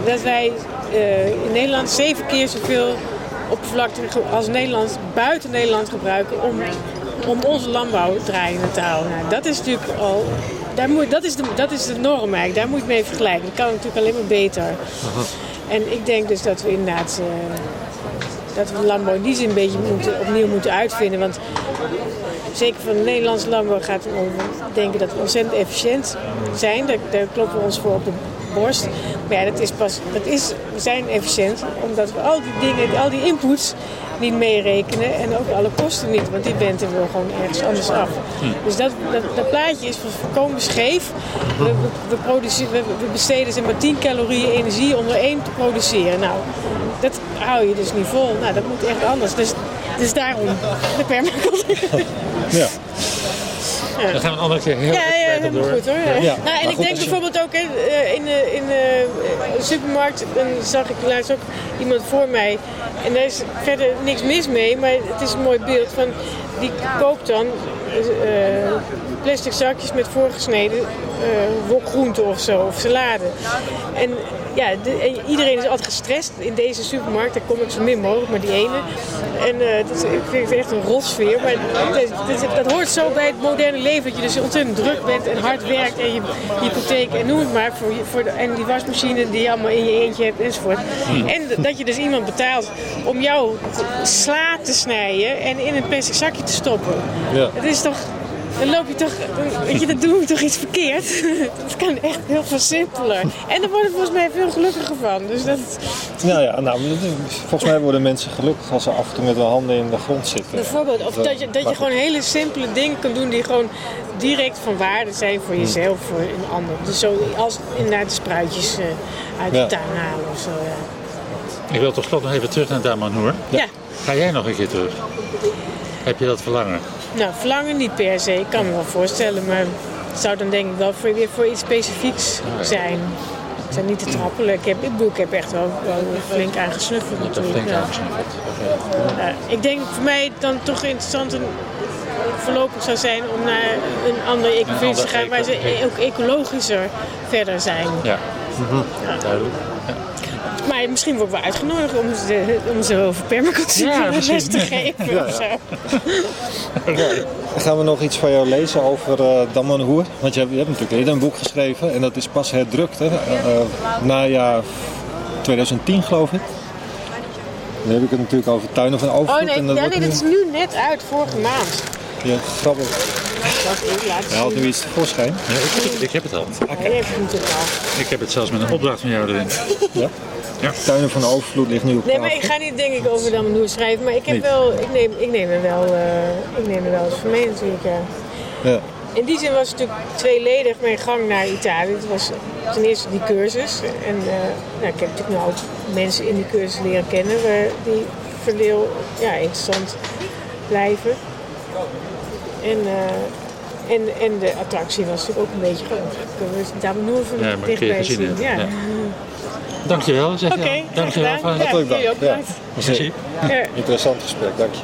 [SPEAKER 2] dat wij eh, in Nederland zeven keer zoveel oppervlakte als Nederland buiten Nederland gebruiken om, om onze landbouw draaiende te houden. Nou, dat is natuurlijk al. Daar moet, dat, is de, dat is de norm eigenlijk, daar moet je mee vergelijken. Dat kan natuurlijk alleen maar beter. En ik denk dus dat we inderdaad eh, dat we de landbouw in die zin een beetje moeten, opnieuw moeten uitvinden. Want zeker van de Nederlandse landbouw gaat het over denken dat we ontzettend efficiënt zijn. Daar kloppen we ons voor op de Maar ja, dat is pas, dat is, we zijn efficiënt omdat we al die dingen, al die inputs niet meerekenen en ook alle kosten niet, want die benten we gewoon ergens anders af. Dus dat, dat, dat plaatje is volkomen scheef. We, we, we, produceren, we, we besteden zeg maar 10 calorieën energie om er één te produceren. Nou, dat hou je dus niet vol. Nou, dat moet echt anders. Dus, dus daarom de permacultuur.
[SPEAKER 1] ja.
[SPEAKER 3] Dan gaan we een andere keer heel
[SPEAKER 2] Ja, ja,
[SPEAKER 3] uitgebreid
[SPEAKER 2] helemaal
[SPEAKER 3] door.
[SPEAKER 2] goed hoor.
[SPEAKER 1] Ja,
[SPEAKER 2] nou,
[SPEAKER 1] maar
[SPEAKER 2] en ik
[SPEAKER 1] goed,
[SPEAKER 2] denk
[SPEAKER 1] je-
[SPEAKER 2] bijvoorbeeld ook hè, eh, in de, in de eh, supermarkt, dan zag ik laatst ook iemand voor mij. En daar is verder niks mis mee, maar het is een mooi beeld van die koopt dan eh, plastic zakjes met voorgesneden eh wokgroenten of zo, of salade. En ja, de- en iedereen is altijd gestrest in deze supermarkt. Daar kom ik zo min mogelijk, maar die ene. En eh, dat is, ik vind het echt een rotsfeer. Maar dat, dat, dat hoort zo bij het moderne leven. Dat je dus ontzettend druk bent en hard werkt. En je hypotheek en noem het maar. Voor, voor de, en die wasmachine die je allemaal in je eentje hebt enzovoort. En dat je dus iemand betaalt om jou sla te snijden en in een plastic zakje te stoppen.
[SPEAKER 1] Ja.
[SPEAKER 2] Het is toch... Dan loop je toch, weet je, dan doen we toch iets verkeerd. Dat kan echt heel veel simpeler. En daar worden we volgens mij veel gelukkiger van. Dus dat,
[SPEAKER 1] Ja, ja, nou, volgens mij worden mensen gelukkig als ze af en toe met hun handen in de grond zitten.
[SPEAKER 2] Bijvoorbeeld, of dat je, dat je gewoon hele simpele dingen kan doen die gewoon direct van waarde zijn voor jezelf, voor een ander. Dus zo als inderdaad de spruitjes eh, uit de
[SPEAKER 1] Ja.
[SPEAKER 2] tuin halen of zo. Ja.
[SPEAKER 3] Ik wil tot slot nog even terug naar Damanhoer.
[SPEAKER 2] ja.
[SPEAKER 3] Ga jij nog een keer terug? Heb je dat verlangen?
[SPEAKER 2] nou verlangen niet per se. Ik kan me wel voorstellen, maar het zou dan denk ik wel voor, weer voor iets specifieks zijn. Het zijn niet te trappelen. Ik heb, ik bedoel, ik heb echt wel, wel flink aan gesnuffeld
[SPEAKER 3] Dat
[SPEAKER 2] natuurlijk.
[SPEAKER 3] flink
[SPEAKER 2] ja.
[SPEAKER 3] aangesnuffeld.
[SPEAKER 2] Ja, ik denk voor mij dan toch interessant en voorlopig zou zijn om naar een andere ecovisie te gaan waar ze ook ecologischer verder zijn.
[SPEAKER 3] Ja, duidelijk.
[SPEAKER 2] Maar misschien word ik wel uitgenodigd om ze, om ze over permacultuur
[SPEAKER 3] Ja,
[SPEAKER 2] les te geven of zo.
[SPEAKER 1] Dan gaan we nog iets van jou lezen over eh Dam en Hoer. Want je hebt, je hebt natuurlijk eerder een boek geschreven en dat is pas herdrukt. Hè? Eh, eh, najaar 2010 geloof ik. Dan heb ik het natuurlijk over Tuinen van Overvloed.
[SPEAKER 2] Oh nee,
[SPEAKER 1] en
[SPEAKER 2] ja,
[SPEAKER 1] wordt
[SPEAKER 2] nee, dat is
[SPEAKER 1] nu-
[SPEAKER 2] net uit, vorige maand.
[SPEAKER 1] Ja, grappig.
[SPEAKER 2] Dat
[SPEAKER 1] Hij haalt
[SPEAKER 2] zien.
[SPEAKER 1] nu iets tevoorschijn.
[SPEAKER 3] Ja, ik, heb het, ik heb het al.
[SPEAKER 2] Ja, al.
[SPEAKER 3] Ik heb het zelfs met een opdracht van jou erin.
[SPEAKER 1] Ja?
[SPEAKER 3] Ja.
[SPEAKER 1] Tuinen van Overvloed ligt nu op
[SPEAKER 2] Nee, maar ik ga niet denk ik over Dam en Hoer schrijven. Maar ik, heb
[SPEAKER 1] Niet.
[SPEAKER 2] wel, ik, neem, ik neem er wel, eh, ik neem er wel eens voor mee natuurlijk. Ja.
[SPEAKER 1] Ja.
[SPEAKER 2] In die zin was het natuurlijk tweeledig mijn gang naar Italië. Het was ten eerste die cursus. En eh, nou, ik heb natuurlijk nou ook mensen in die cursus leren kennen waar die voor heel ja, interessant blijven. En, eh, en, en de attractie was natuurlijk ook een beetje gewoon. Kunnen we daar nooit van dichtbij
[SPEAKER 3] gezien,
[SPEAKER 2] zien. Ja.
[SPEAKER 3] Dankjewel, zeg je
[SPEAKER 2] Oké,
[SPEAKER 3] Dankjewel.
[SPEAKER 2] gedaan.
[SPEAKER 3] Van
[SPEAKER 2] Ja,
[SPEAKER 1] Hartelijk dank.
[SPEAKER 2] jullie ook bedankt.
[SPEAKER 3] Merci.
[SPEAKER 2] Ja.
[SPEAKER 1] interessant gesprek, dank je.